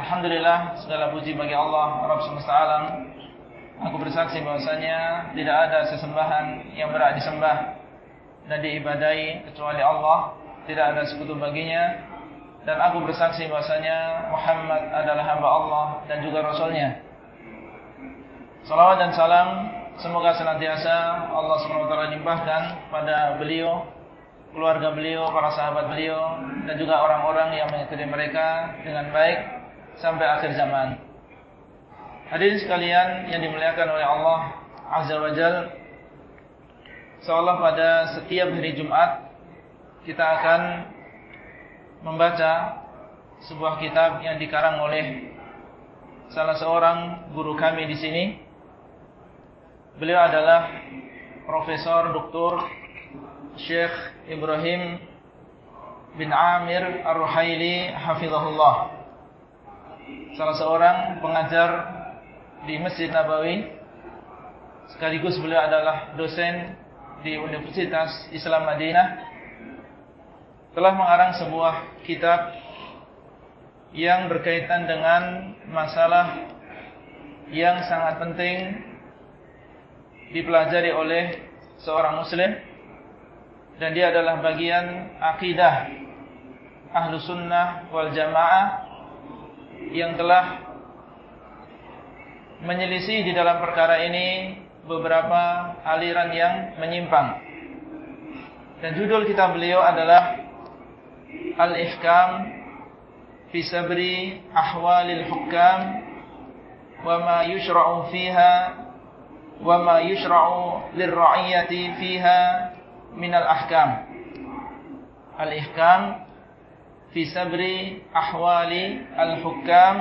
Alhamdulillah segala puji bagi Allah Rabb semesta alam. Aku bersaksi bahwasanya tidak ada sesembahan yang berhak disembah dan diibadai kecuali Allah, tidak ada sekutu baginya. Dan aku bersaksi bahwasanya Muhammad adalah hamba Allah dan juga rasulnya. Salawat dan salam semoga senantiasa Allah SWT limpahkan pada beliau, keluarga beliau, para sahabat beliau dan juga orang-orang yang mengikuti mereka dengan baik sampai akhir zaman. Hadirin sekalian yang dimuliakan oleh Allah Azza wa Jal Seolah pada setiap hari Jumat Kita akan Membaca Sebuah kitab yang dikarang oleh Salah seorang guru kami di sini Beliau adalah Profesor Dr. Syekh Ibrahim Bin Amir Ar-Ruhaili Hafizahullah salah seorang pengajar di Masjid Nabawi. Sekaligus beliau adalah dosen di Universitas Islam Madinah. Telah mengarang sebuah kitab yang berkaitan dengan masalah yang sangat penting dipelajari oleh seorang muslim. Dan dia adalah bagian akidah ahlu sunnah wal jamaah yang telah menyelisih di dalam perkara ini beberapa aliran yang menyimpang. Dan judul kitab beliau adalah Al-Ihkam fi sabri ahwalil hukam wa ma yushra'u fiha wa ma yushra'u lirra'iyati fiha min al-ahkam. Al-Ihkam fi sabri ahwali al-hukam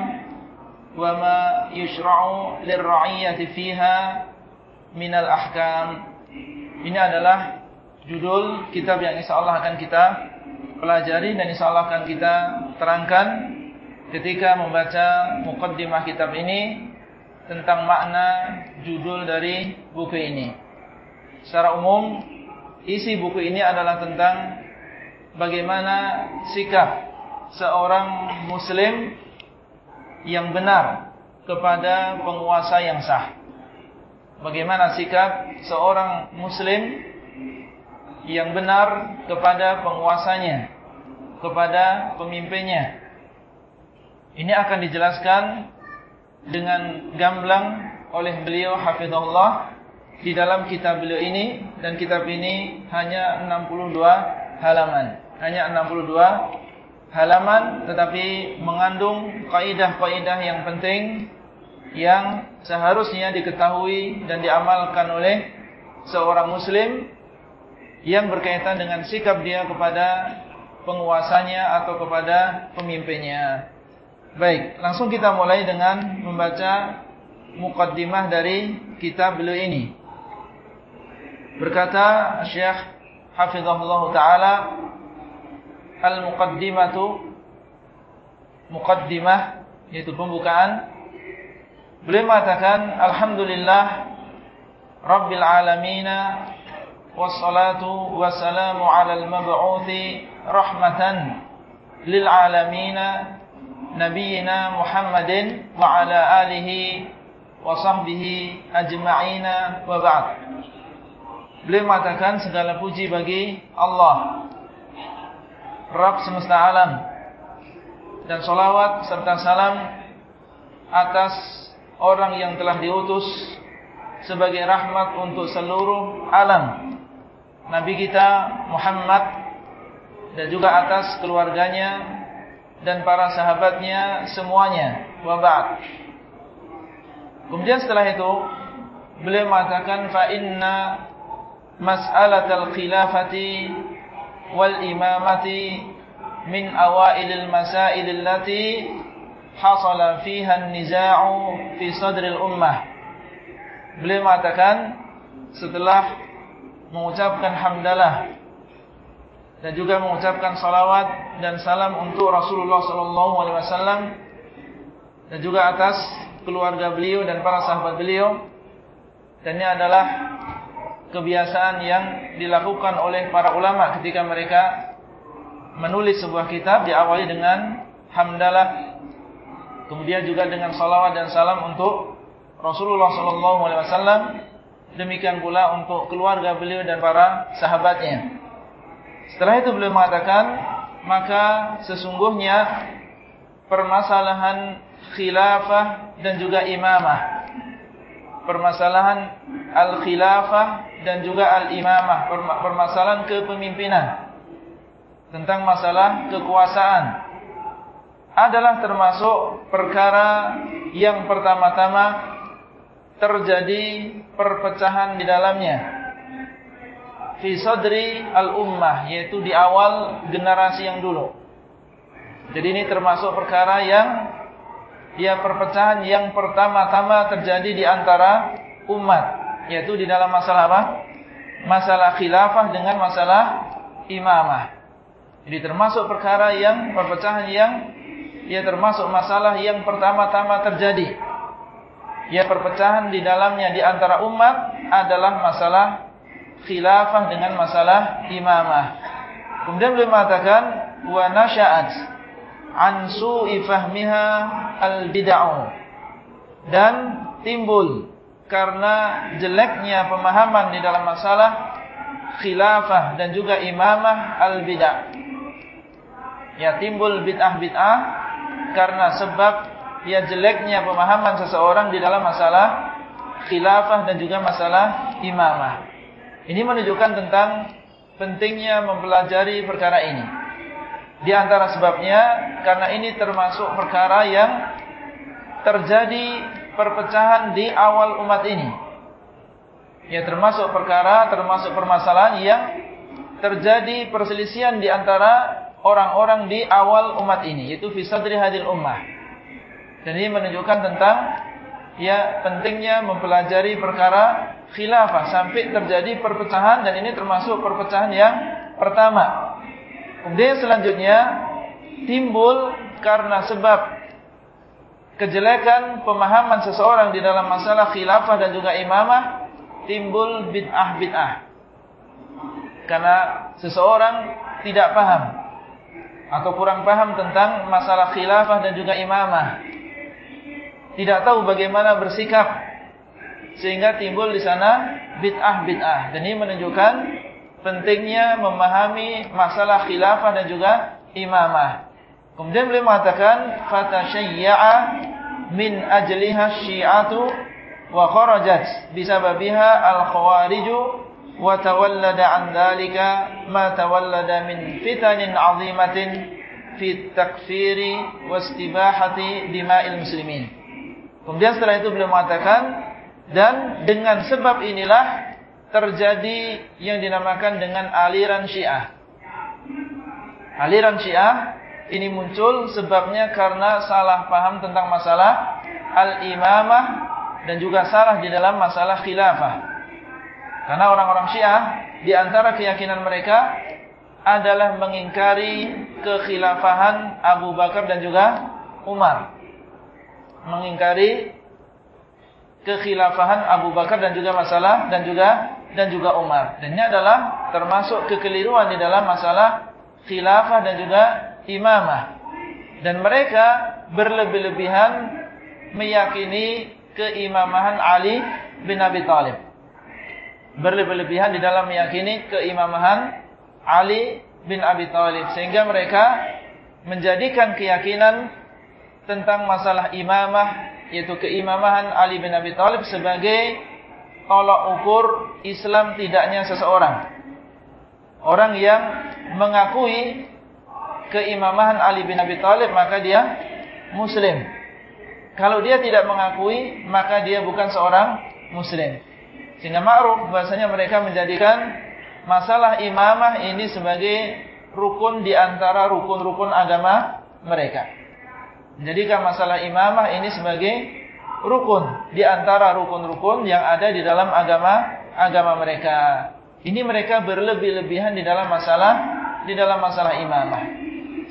wa ma yushra'u lirra'iyyati fiha min al-ahkam. Ini adalah judul kitab yang insyaallah akan kita pelajari dan insyaallah akan kita terangkan ketika membaca mukaddimah kitab ini tentang makna judul dari buku ini. Secara umum isi buku ini adalah tentang bagaimana sikap seorang muslim yang benar kepada penguasa yang sah. Bagaimana sikap seorang muslim yang benar kepada penguasanya, kepada pemimpinnya. Ini akan dijelaskan dengan gamblang oleh beliau hafizahullah di dalam kitab beliau ini dan kitab ini hanya 62 halaman hanya 62 halaman tetapi mengandung kaidah-kaidah yang penting yang seharusnya diketahui dan diamalkan oleh seorang muslim yang berkaitan dengan sikap dia kepada penguasanya atau kepada pemimpinnya. Baik, langsung kita mulai dengan membaca mukaddimah dari kitab beliau ini. Berkata Syekh Hafizahullah Ta'ala al-muqaddimatu muqaddimah yaitu pembukaan beliau mengatakan alhamdulillah rabbil alamin wassalatu wassalamu ala al-mab'uthi rahmatan lil alamin nabiyina Muhammadin wa ala alihi wa sahbihi ajma'ina wa ba'd Beliau mengatakan segala puji bagi Allah Rabb semesta alam dan solawat serta salam atas orang yang telah diutus sebagai rahmat untuk seluruh alam. Nabi kita Muhammad dan juga atas keluarganya dan para sahabatnya semuanya. Wa ba'd. Kemudian setelah itu beliau mengatakan fa inna wal imamati min awailil masail allati hasala fiha an-niza'u fi sadril ummah. Beliau mengatakan setelah mengucapkan hamdalah dan juga mengucapkan salawat dan salam untuk Rasulullah sallallahu alaihi wasallam dan juga atas keluarga beliau dan para sahabat beliau. Dan ini adalah kebiasaan yang dilakukan oleh para ulama ketika mereka menulis sebuah kitab diawali dengan hamdalah kemudian juga dengan salawat dan salam untuk Rasulullah sallallahu alaihi wasallam. Demikian pula untuk keluarga beliau dan para sahabatnya. Setelah itu beliau mengatakan maka sesungguhnya permasalahan khilafah dan juga imamah permasalahan al-khilafah dan juga al-imamah permasalahan kepemimpinan tentang masalah kekuasaan adalah termasuk perkara yang pertama-tama terjadi perpecahan di dalamnya fi sadri al-ummah yaitu di awal generasi yang dulu. Jadi ini termasuk perkara yang ya perpecahan yang pertama-tama terjadi di antara umat yaitu di dalam masalah apa? Masalah khilafah dengan masalah imamah. Jadi termasuk perkara yang perpecahan yang ya termasuk masalah yang pertama-tama terjadi. Ya perpecahan di dalamnya di antara umat adalah masalah khilafah dengan masalah imamah. Kemudian beliau mengatakan wa an su'i fahmiha al-bid'ah. Dan timbul karena jeleknya pemahaman di dalam masalah khilafah dan juga imamah al-bid'ah ya timbul bid'ah-bid'ah karena sebab ya jeleknya pemahaman seseorang di dalam masalah khilafah dan juga masalah imamah. Ini menunjukkan tentang pentingnya mempelajari perkara ini. Di antara sebabnya karena ini termasuk perkara yang terjadi perpecahan di awal umat ini. Ya termasuk perkara, termasuk permasalahan yang terjadi perselisihan di antara orang-orang di awal umat ini yaitu fi sadri hadil ummah. Dan ini menunjukkan tentang ya pentingnya mempelajari perkara khilafah sampai terjadi perpecahan dan ini termasuk perpecahan yang pertama. Kemudian selanjutnya timbul karena sebab kejelekan pemahaman seseorang di dalam masalah khilafah dan juga imamah timbul bid'ah bid'ah. Karena seseorang tidak paham atau kurang paham tentang masalah khilafah dan juga imamah. Tidak tahu bagaimana bersikap sehingga timbul di sana bid'ah-bid'ah. Dan ini menunjukkan pentingnya memahami masalah khilafah dan juga imamah. Kemudian beliau mengatakan fatasyayya'a min ajliha syi'atu wa kharajat bisababiha al khawarij wa tawallada an dhalika ma tawallada min fitanin 'azimatin fi takfiri wastibahati dima'il muslimin. Kemudian setelah itu beliau mengatakan dan dengan sebab inilah terjadi yang dinamakan dengan aliran Syiah. Aliran Syiah ini muncul sebabnya karena salah paham tentang masalah al-imamah dan juga salah di dalam masalah khilafah. Karena orang-orang Syiah di antara keyakinan mereka adalah mengingkari kekhilafahan Abu Bakar dan juga Umar. Mengingkari kekhilafahan Abu Bakar dan juga masalah dan juga dan juga Umar. Dan ini adalah termasuk kekeliruan di dalam masalah khilafah dan juga imamah. Dan mereka berlebih-lebihan meyakini keimamahan Ali bin Abi Thalib berlebih-lebihan di dalam meyakini keimamahan Ali bin Abi Thalib sehingga mereka menjadikan keyakinan tentang masalah imamah yaitu keimamahan Ali bin Abi Thalib sebagai tolak ukur Islam tidaknya seseorang. Orang yang mengakui keimamahan Ali bin Abi Thalib maka dia muslim. Kalau dia tidak mengakui maka dia bukan seorang muslim. Sehingga ma'ruf bahasanya mereka menjadikan masalah imamah ini sebagai rukun di antara rukun-rukun agama mereka. Menjadikan masalah imamah ini sebagai rukun di antara rukun-rukun yang ada di dalam agama agama mereka. Ini mereka berlebih-lebihan di dalam masalah di dalam masalah imamah.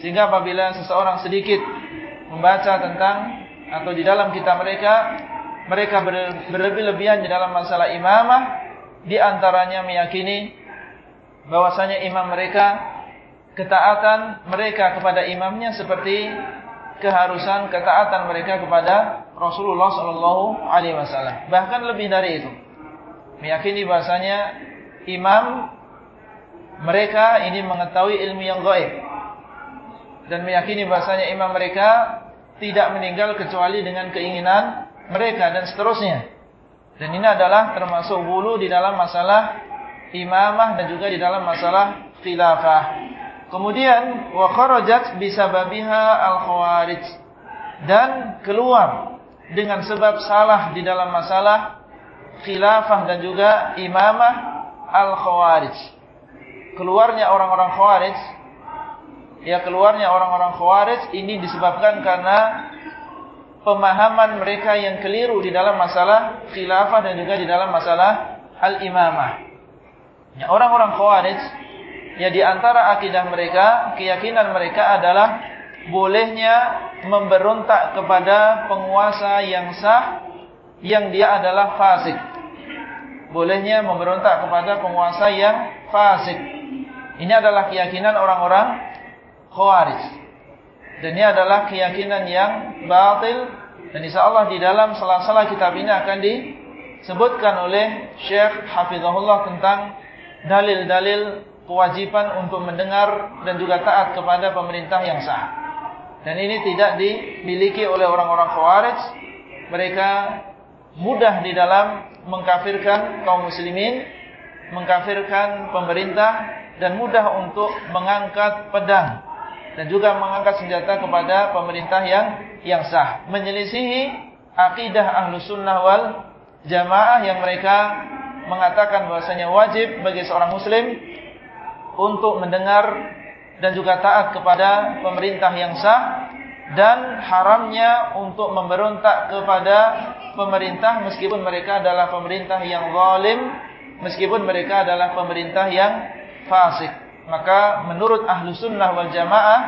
Sehingga apabila seseorang sedikit membaca tentang atau di dalam kitab mereka mereka berlebih-lebihan di dalam masalah imamah di antaranya meyakini bahwasanya imam mereka ketaatan mereka kepada imamnya seperti keharusan ketaatan mereka kepada Rasulullah sallallahu alaihi wasallam. Bahkan lebih dari itu. Meyakini bahasanya imam mereka ini mengetahui ilmu yang gaib. Dan meyakini bahasanya imam mereka tidak meninggal kecuali dengan keinginan mereka dan seterusnya. Dan ini adalah termasuk bulu di dalam masalah imamah dan juga di dalam masalah khilafah. Kemudian wa kharajat bisababiha al-khawarij dan keluar dengan sebab salah di dalam masalah khilafah dan juga imamah al-khawarij. Keluarnya orang-orang khawarij ya keluarnya orang-orang khawarij ini disebabkan karena pemahaman mereka yang keliru di dalam masalah khilafah dan juga di dalam masalah al-imamah. Ya, orang-orang khawarij ya di antara akidah mereka, keyakinan mereka adalah bolehnya memberontak kepada penguasa yang sah yang dia adalah fasik. Bolehnya memberontak kepada penguasa yang fasik. Ini adalah keyakinan orang-orang Khawarij. Dan ini adalah keyakinan yang batil dan insyaallah di dalam salah-salah kitab ini akan disebutkan oleh Syekh Hafizahullah tentang dalil-dalil kewajiban untuk mendengar dan juga taat kepada pemerintah yang sah. Dan ini tidak dimiliki oleh orang-orang Khawarij. Mereka mudah di dalam mengkafirkan kaum muslimin, mengkafirkan pemerintah dan mudah untuk mengangkat pedang dan juga mengangkat senjata kepada pemerintah yang yang sah, menyelisihi akidah Ahlus Sunnah wal Jamaah yang mereka mengatakan bahwasanya wajib bagi seorang muslim untuk mendengar dan juga taat kepada pemerintah yang sah dan haramnya untuk memberontak kepada pemerintah meskipun mereka adalah pemerintah yang zalim meskipun mereka adalah pemerintah yang fasik. Maka menurut ahlu sunnah wal jamaah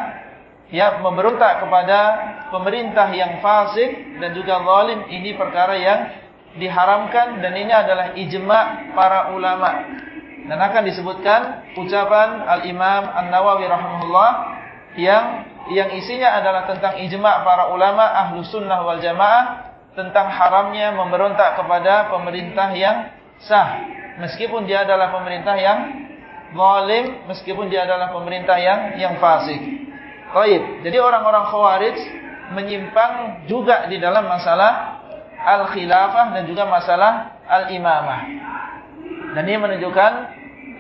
ya memberontak kepada pemerintah yang fasik dan juga zalim ini perkara yang diharamkan dan ini adalah ijma para ulama dan akan disebutkan ucapan Al-Imam An-Nawawi rahimahullah yang yang isinya adalah tentang ijma' para ulama ahlu sunnah wal jamaah tentang haramnya memberontak kepada pemerintah yang sah meskipun dia adalah pemerintah yang zalim meskipun dia adalah pemerintah yang yang fasik. Baik, jadi orang-orang khawarij menyimpang juga di dalam masalah al-khilafah dan juga masalah al-imamah. Dan ini menunjukkan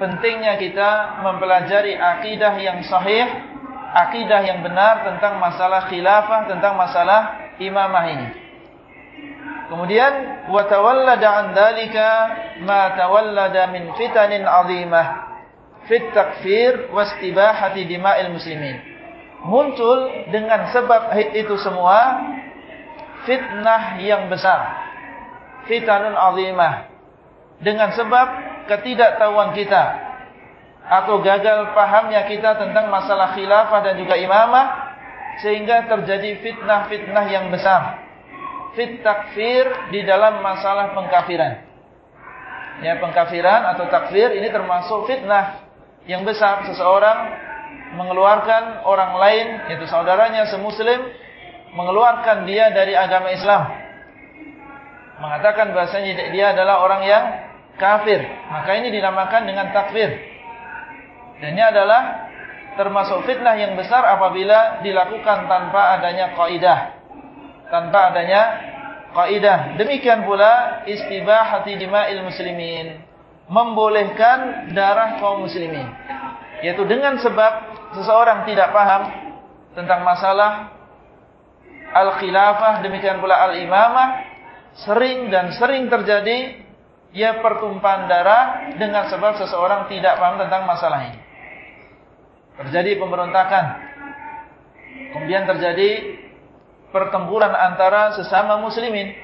pentingnya kita mempelajari akidah yang sahih, akidah yang benar tentang masalah khilafah, tentang masalah imamah ini. Kemudian wa tawallada an dalika ma tawallada min fitanin 'azimah fit takfir wastibahati dima'il muslimin. Muncul dengan sebab itu semua fitnah yang besar. Fitanun 'azimah. Dengan sebab ketidaktahuan kita atau gagal pahamnya kita tentang masalah khilafah dan juga imamah sehingga terjadi fitnah-fitnah yang besar. Fit takfir di dalam masalah pengkafiran. Ya, pengkafiran atau takfir ini termasuk fitnah yang besar seseorang mengeluarkan orang lain yaitu saudaranya semuslim mengeluarkan dia dari agama Islam. Mengatakan bahasanya dia adalah orang yang kafir. Maka ini dinamakan dengan takfir. Dan ini adalah termasuk fitnah yang besar apabila dilakukan tanpa adanya kaidah. Tanpa adanya kaidah. Demikian pula istibahati dima'il muslimin. Membolehkan darah kaum muslimin. Yaitu dengan sebab seseorang tidak paham tentang masalah al-khilafah demikian pula al-imamah sering dan sering terjadi ya pertumpahan darah dengan sebab seseorang tidak paham tentang masalah ini. Terjadi pemberontakan. Kemudian terjadi pertempuran antara sesama muslimin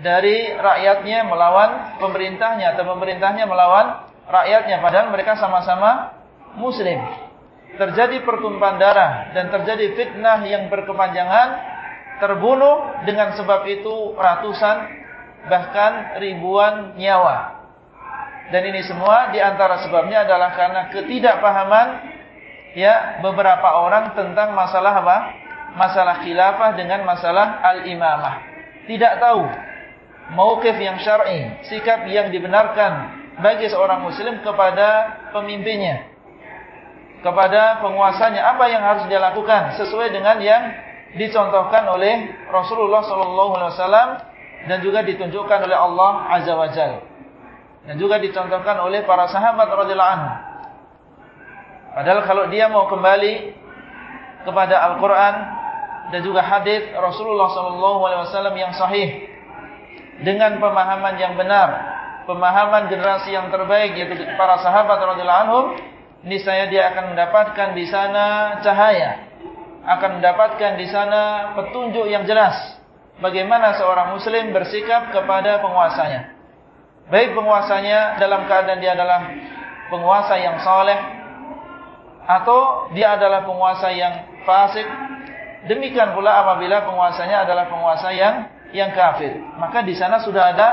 dari rakyatnya melawan pemerintahnya atau pemerintahnya melawan rakyatnya padahal mereka sama-sama muslim. Terjadi pertumpahan darah dan terjadi fitnah yang berkepanjangan, terbunuh dengan sebab itu ratusan bahkan ribuan nyawa. Dan ini semua di antara sebabnya adalah karena ketidakpahaman ya beberapa orang tentang masalah apa? Masalah khilafah dengan masalah al-imamah. Tidak tahu mauqif yang syar'i, sikap yang dibenarkan bagi seorang muslim kepada pemimpinnya. Kepada penguasanya apa yang harus dia lakukan sesuai dengan yang dicontohkan oleh Rasulullah sallallahu alaihi wasallam dan juga ditunjukkan oleh Allah azza wajalla. Dan juga dicontohkan oleh para sahabat radhiyallahu anhu. Padahal kalau dia mau kembali kepada Al-Qur'an dan juga hadis Rasulullah sallallahu alaihi wasallam yang sahih dengan pemahaman yang benar pemahaman generasi yang terbaik yaitu para sahabat radhiyallahu anhum niscaya dia akan mendapatkan di sana cahaya akan mendapatkan di sana petunjuk yang jelas bagaimana seorang muslim bersikap kepada penguasanya baik penguasanya dalam keadaan dia adalah penguasa yang saleh atau dia adalah penguasa yang fasik demikian pula apabila penguasanya adalah penguasa yang yang kafir maka di sana sudah ada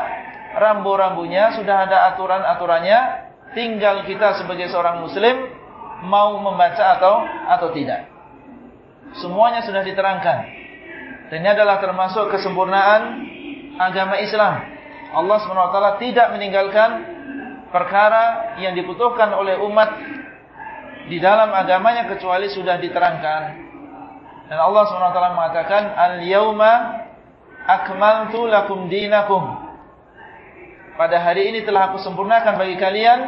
rambu-rambunya, sudah ada aturan-aturannya, tinggal kita sebagai seorang muslim mau membaca atau atau tidak. Semuanya sudah diterangkan. Dan ini adalah termasuk kesempurnaan agama Islam. Allah SWT tidak meninggalkan perkara yang dibutuhkan oleh umat di dalam agamanya kecuali sudah diterangkan. Dan Allah SWT mengatakan, Al-yawma akmaltu lakum dinakum pada hari ini telah aku sempurnakan bagi kalian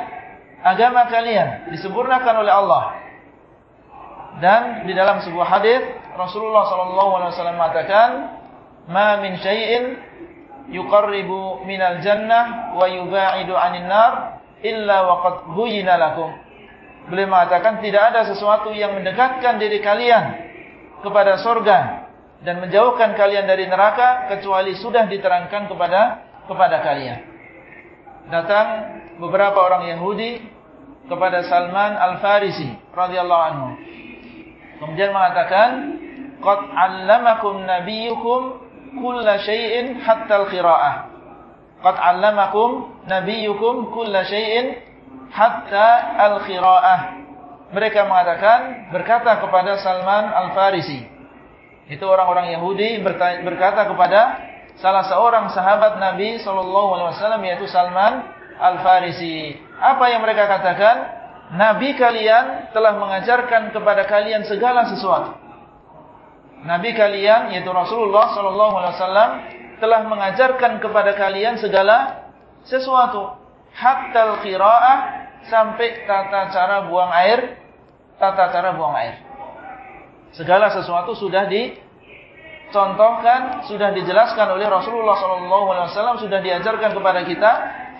agama kalian disempurnakan oleh Allah. Dan di dalam sebuah hadis Rasulullah sallallahu alaihi wasallam mengatakan, "Ma min syai'in yuqarribu minal jannah wa yubaidu 'anil nar illa waqad buyyina lakum." Beliau mengatakan tidak ada sesuatu yang mendekatkan diri kalian kepada surga dan menjauhkan kalian dari neraka kecuali sudah diterangkan kepada kepada kalian datang beberapa orang Yahudi kepada Salman Al-Farisi radhiyallahu anhu. Kemudian mengatakan, "Qad 'allamakum nabiyyukum kulla syai'in hatta al-qira'ah." Qad 'allamakum nabiyyukum kulla syai'in hatta al-qira'ah. Mereka mengatakan berkata kepada Salman Al-Farisi. Itu orang-orang Yahudi berkata kepada salah seorang sahabat Nabi sallallahu alaihi wasallam yaitu Salman Al-Farisi. Apa yang mereka katakan? Nabi kalian telah mengajarkan kepada kalian segala sesuatu. Nabi kalian yaitu Rasulullah sallallahu alaihi wasallam telah mengajarkan kepada kalian segala sesuatu. Hatta al-qiraah sampai tata cara buang air, tata cara buang air. Segala sesuatu sudah di contohkan, sudah dijelaskan oleh Rasulullah SAW, sudah diajarkan kepada kita,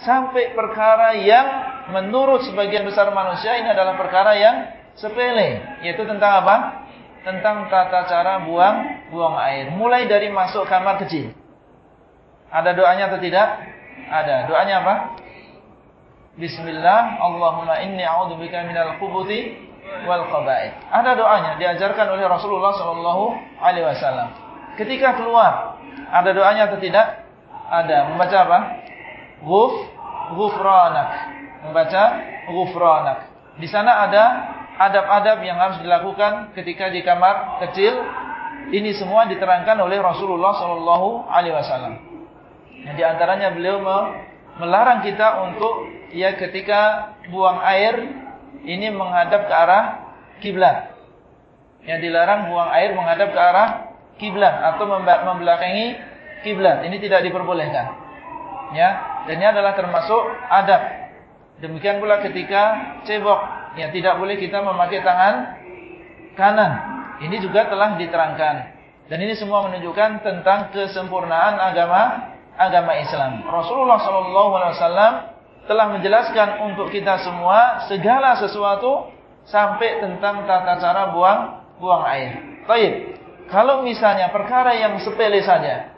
sampai perkara yang menurut sebagian besar manusia ini adalah perkara yang sepele, yaitu tentang apa? Tentang tata cara buang buang air. Mulai dari masuk kamar kecil. Ada doanya atau tidak? Ada. Doanya apa? Bismillah, Allahumma inni a'udzubika minal khubuthi wal khaba'ith. Ada doanya diajarkan oleh Rasulullah sallallahu alaihi wasallam. Ketika keluar, ada doanya atau tidak? Ada. Membaca apa? Ghuf, ghufranak. Membaca ghufranak. Di sana ada adab-adab yang harus dilakukan ketika di kamar kecil. Ini semua diterangkan oleh Rasulullah Sallallahu Alaihi Wasallam. Di antaranya beliau melarang kita untuk ya ketika buang air ini menghadap ke arah kiblat. Yang dilarang buang air menghadap ke arah kiblat atau membelakangi kiblat. Ini tidak diperbolehkan. Ya, dan ini adalah termasuk adab. Demikian pula ketika cebok, ya tidak boleh kita memakai tangan kanan. Ini juga telah diterangkan. Dan ini semua menunjukkan tentang kesempurnaan agama agama Islam. Rasulullah SAW telah menjelaskan untuk kita semua segala sesuatu sampai tentang tata cara buang buang air. Baik. Kalau misalnya perkara yang sepele saja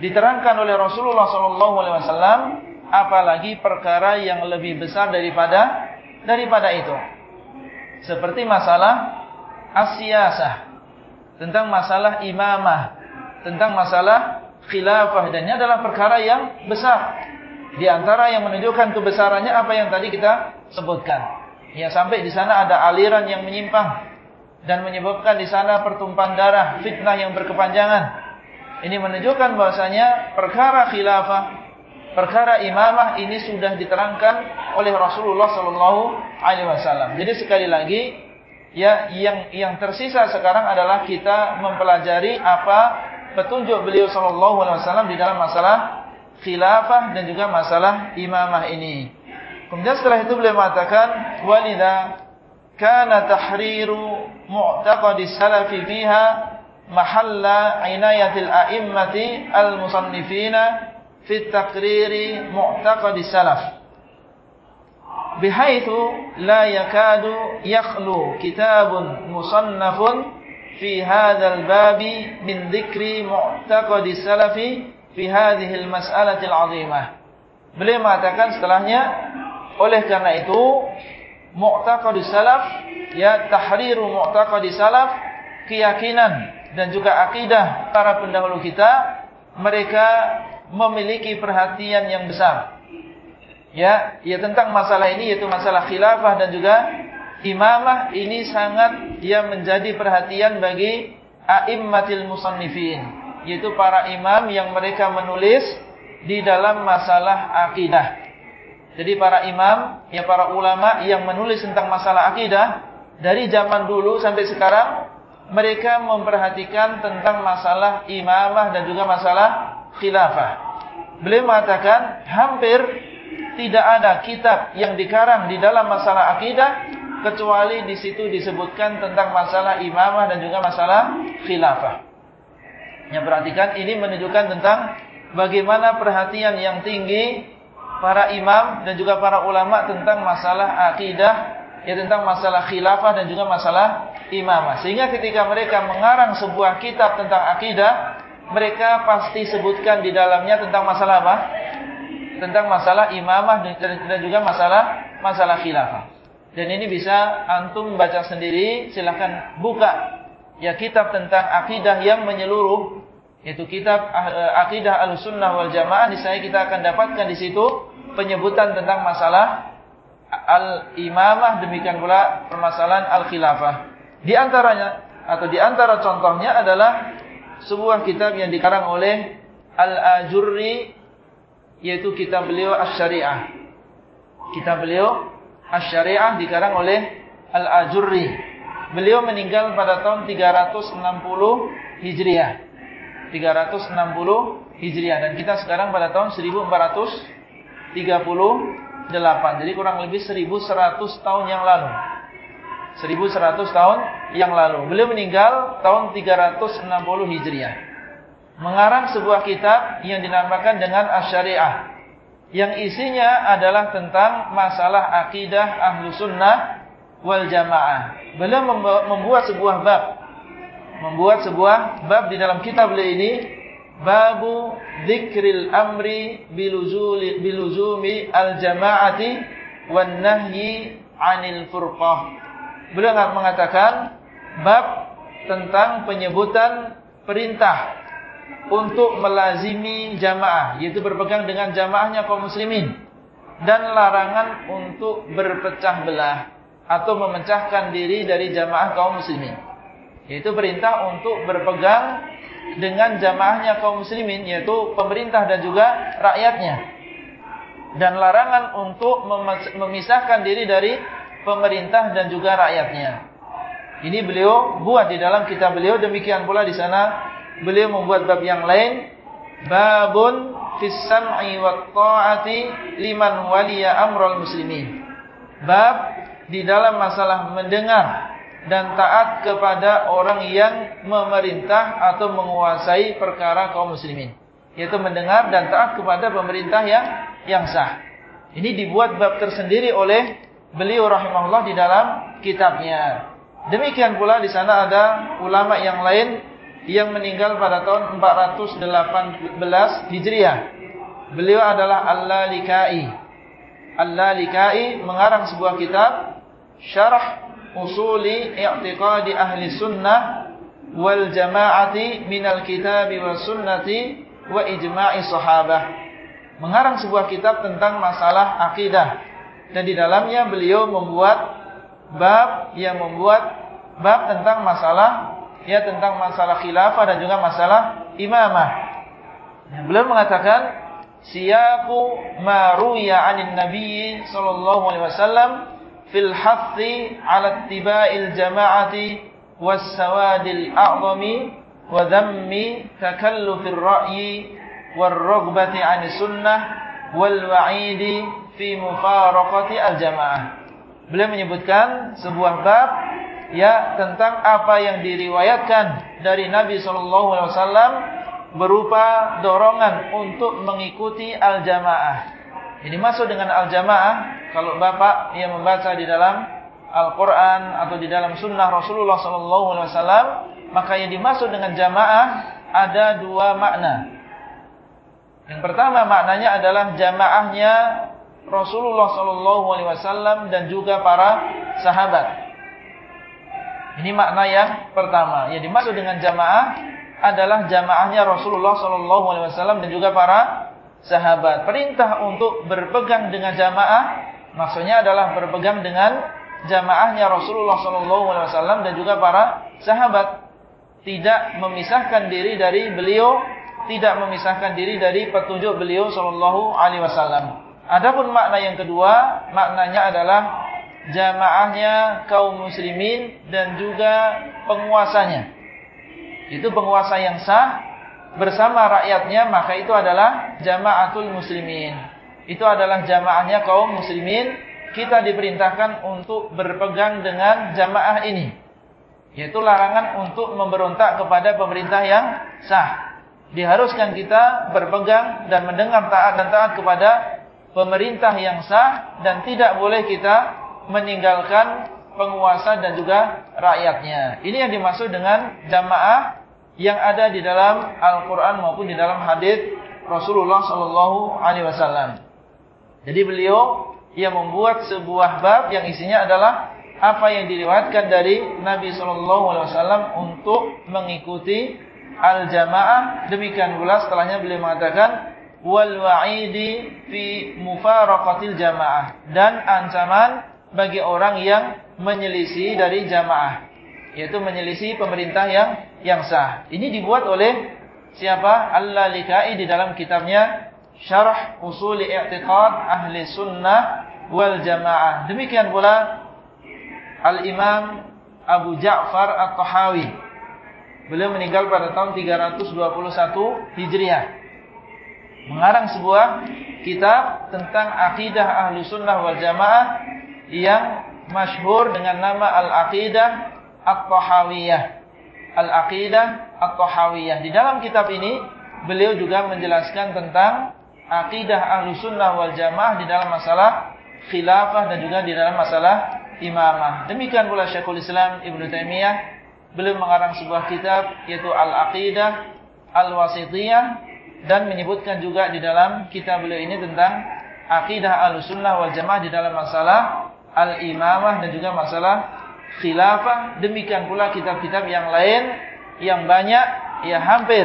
diterangkan oleh Rasulullah SAW, apalagi perkara yang lebih besar daripada daripada itu. Seperti masalah asyasah, tentang masalah imamah, tentang masalah khilafah dan ini adalah perkara yang besar. Di antara yang menunjukkan kebesarannya apa yang tadi kita sebutkan. Ya sampai di sana ada aliran yang menyimpang dan menyebabkan di sana pertumpahan darah, fitnah yang berkepanjangan. Ini menunjukkan bahwasanya perkara khilafah, perkara imamah ini sudah diterangkan oleh Rasulullah sallallahu alaihi wasallam. Jadi sekali lagi ya yang yang tersisa sekarang adalah kita mempelajari apa petunjuk beliau sallallahu alaihi wasallam di dalam masalah khilafah dan juga masalah imamah ini. Kemudian setelah itu beliau mengatakan walidha kana tahriru mu'taqadi salafi fiha mahalla inayatil a'immati al-musannifina fi taqriri mu'taqadi salaf bihaitsu la yakadu yakhlu kitabun musannafun fi hadzal babi min dzikri mu'taqadi salafi fi hadhil mas'alatil 'azimah. Beliau mengatakan setelahnya oleh karena itu mu'taqadi salaf ya tahriru mu'taqadi salaf keyakinan dan juga akidah para pendahulu kita mereka memiliki perhatian yang besar. Ya, ya tentang masalah ini yaitu masalah khilafah dan juga imamah ini sangat dia menjadi perhatian bagi a'immatil musannifin yaitu para imam yang mereka menulis di dalam masalah akidah. Jadi para imam, ya para ulama yang menulis tentang masalah akidah dari zaman dulu sampai sekarang mereka memperhatikan tentang masalah imamah dan juga masalah khilafah. Beliau mengatakan hampir tidak ada kitab yang dikarang di dalam masalah akidah kecuali di situ disebutkan tentang masalah imamah dan juga masalah khilafah. Ya perhatikan ini menunjukkan tentang bagaimana perhatian yang tinggi para imam dan juga para ulama tentang masalah akidah, ya tentang masalah khilafah dan juga masalah imamah. Sehingga ketika mereka mengarang sebuah kitab tentang akidah, mereka pasti sebutkan di dalamnya tentang masalah apa? Tentang masalah imamah dan juga masalah masalah khilafah. Dan ini bisa antum baca sendiri, silahkan buka ya kitab tentang akidah yang menyeluruh yaitu kitab eh, akidah al-sunnah wal jamaah di saya kita akan dapatkan di situ penyebutan tentang masalah al-imamah demikian pula permasalahan al-khilafah. Di antaranya atau di antara contohnya adalah sebuah kitab yang dikarang oleh Al-Ajurri yaitu kitab beliau Asy-Syariah kitab beliau Asy-Syariah dikarang oleh Al-Ajurri. Beliau meninggal pada tahun 360 Hijriah. 360 Hijriah. Dan kita sekarang pada tahun 1438. Jadi kurang lebih 1100 tahun yang lalu. 1100 tahun yang lalu. Beliau meninggal tahun 360 Hijriah. Mengarang sebuah kitab yang dinamakan dengan Asy-Syariah. Yang isinya adalah tentang masalah akidah Ahlu Sunnah wal jamaah. Beliau membuat sebuah bab. Membuat sebuah bab di dalam kitab beliau ini babu dzikril amri biluzuli biluzumi al jamaati wan nahyi anil furqah. Beliau mengatakan bab tentang penyebutan perintah untuk melazimi jamaah yaitu berpegang dengan jamaahnya kaum muslimin dan larangan untuk berpecah belah atau memecahkan diri dari jamaah kaum muslimin. Yaitu perintah untuk berpegang dengan jamaahnya kaum muslimin yaitu pemerintah dan juga rakyatnya. Dan larangan untuk memisahkan diri dari pemerintah dan juga rakyatnya. Ini beliau buat di dalam kitab beliau demikian pula di sana beliau membuat bab yang lain babun fis wat ta'ati liman waliya amral muslimin. Bab di dalam masalah mendengar dan taat kepada orang yang memerintah atau menguasai perkara kaum muslimin yaitu mendengar dan taat kepada pemerintah yang yang sah ini dibuat bab tersendiri oleh beliau rahimahullah di dalam kitabnya Demikian pula di sana ada ulama yang lain yang meninggal pada tahun 418 Hijriah. Beliau adalah Al-Lalikai. Al-Lalikai mengarang sebuah kitab Syarah Usuli I'tiqadi Ahli Sunnah wal Jama'ati minal Kitabi wa Sunnati wa Ijma'i Sahabah. Mengarang sebuah kitab tentang masalah akidah dan di dalamnya beliau membuat bab yang membuat bab tentang masalah ya tentang masalah khilafah dan juga masalah imamah. Beliau mengatakan siyaqu ma ruya 'anil nabiy sallallahu alaihi wasallam fil hathi 'ala ittiba'il jama'ati was sawadil a'zami wa dhammi takallufir ra'yi war raghbati 'anis sunnah wal wa'idi fi mufaraqati al jama'ah. Beliau menyebutkan sebuah bab ya tentang apa yang diriwayatkan dari Nabi sallallahu alaihi wasallam berupa dorongan untuk mengikuti al-jamaah. Ini masuk dengan al-jamaah kalau Bapak yang membaca di dalam Al-Qur'an atau di dalam sunnah Rasulullah wasallam, maka yang dimaksud dengan jamaah ada dua makna. Yang pertama maknanya adalah jamaahnya Rasulullah Wasallam dan juga para sahabat. Ini makna yang pertama. Yang dimaksud dengan jamaah adalah jamaahnya Rasulullah Wasallam dan juga para sahabat. Perintah untuk berpegang dengan jamaah maksudnya adalah berpegang dengan jamaahnya Rasulullah Wasallam dan juga para sahabat. Tidak memisahkan diri dari beliau, tidak memisahkan diri dari petunjuk beliau Shallallahu Alaihi Wasallam. Adapun makna yang kedua, maknanya adalah jamaahnya kaum muslimin dan juga penguasanya. Itu penguasa yang sah bersama rakyatnya, maka itu adalah jamaatul muslimin. Itu adalah jamaahnya kaum muslimin. Kita diperintahkan untuk berpegang dengan jamaah ini. Yaitu larangan untuk memberontak kepada pemerintah yang sah. Diharuskan kita berpegang dan mendengar taat dan taat kepada pemerintah yang sah dan tidak boleh kita meninggalkan penguasa dan juga rakyatnya. Ini yang dimaksud dengan jamaah yang ada di dalam Al-Quran maupun di dalam hadis Rasulullah Sallallahu Alaihi Wasallam. Jadi beliau yang membuat sebuah bab yang isinya adalah apa yang diriwayatkan dari Nabi Sallallahu Alaihi Wasallam untuk mengikuti al-jamaah. Demikian pula setelahnya beliau mengatakan wal wa'idi fi mufaraqatil jamaah dan ancaman bagi orang yang menyelisih dari jamaah yaitu menyelisih pemerintah yang yang sah. Ini dibuat oleh siapa? Al-Lalikai di dalam kitabnya Syarah Usul I'tiqad Ahli Sunnah wal Jamaah. Demikian pula Al-Imam Abu Ja'far At-Tahawi. Beliau meninggal pada tahun 321 Hijriah mengarang sebuah kitab tentang akidah ahlu sunnah wal jamaah yang masyhur dengan nama Al-Aqidah At-Tahawiyah. Al-Aqidah At-Tahawiyah. Di dalam kitab ini beliau juga menjelaskan tentang akidah ahlu sunnah wal jamaah di dalam masalah khilafah dan juga di dalam masalah imamah. Demikian pula Syekhul Islam Ibn Taimiyah beliau mengarang sebuah kitab yaitu Al-Aqidah Al-Wasitiyah dan menyebutkan juga di dalam kitab beliau ini tentang akidah al-sunnah wal jamaah di dalam masalah al-imamah dan juga masalah khilafah. Demikian pula kitab-kitab yang lain yang banyak, ya hampir,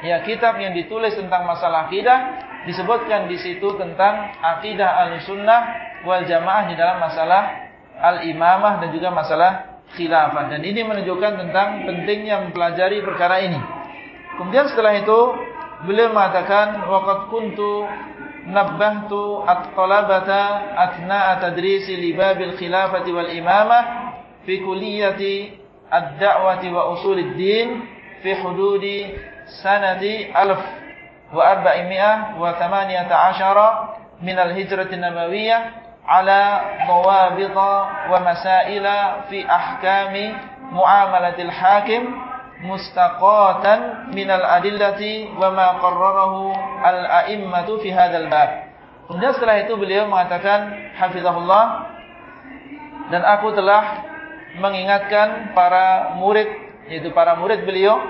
ya kitab yang ditulis tentang masalah akidah disebutkan di situ tentang akidah al-sunnah wal jamaah di dalam masalah al-imamah dan juga masalah khilafah. Dan ini menunjukkan tentang pentingnya mempelajari perkara ini. Kemudian setelah itu beliau mengatakan waqad kuntu nabbahtu at-talabata athna'a tadrisi li babil khilafati wal imamah fi kulliyati ad-da'wati wa usulid din fi hududi sanati alf wa arba'imi'ah wa thamaniyata asyara min al-hijrati nabawiyah ala dawabita wa masaila fi ahkami muamalatil hakim mustaqatan minal adillati wa ma qarrarahu al-a'immatu fi hadzal bab. Kemudian setelah itu beliau mengatakan hafizahullah dan aku telah mengingatkan para murid yaitu para murid beliau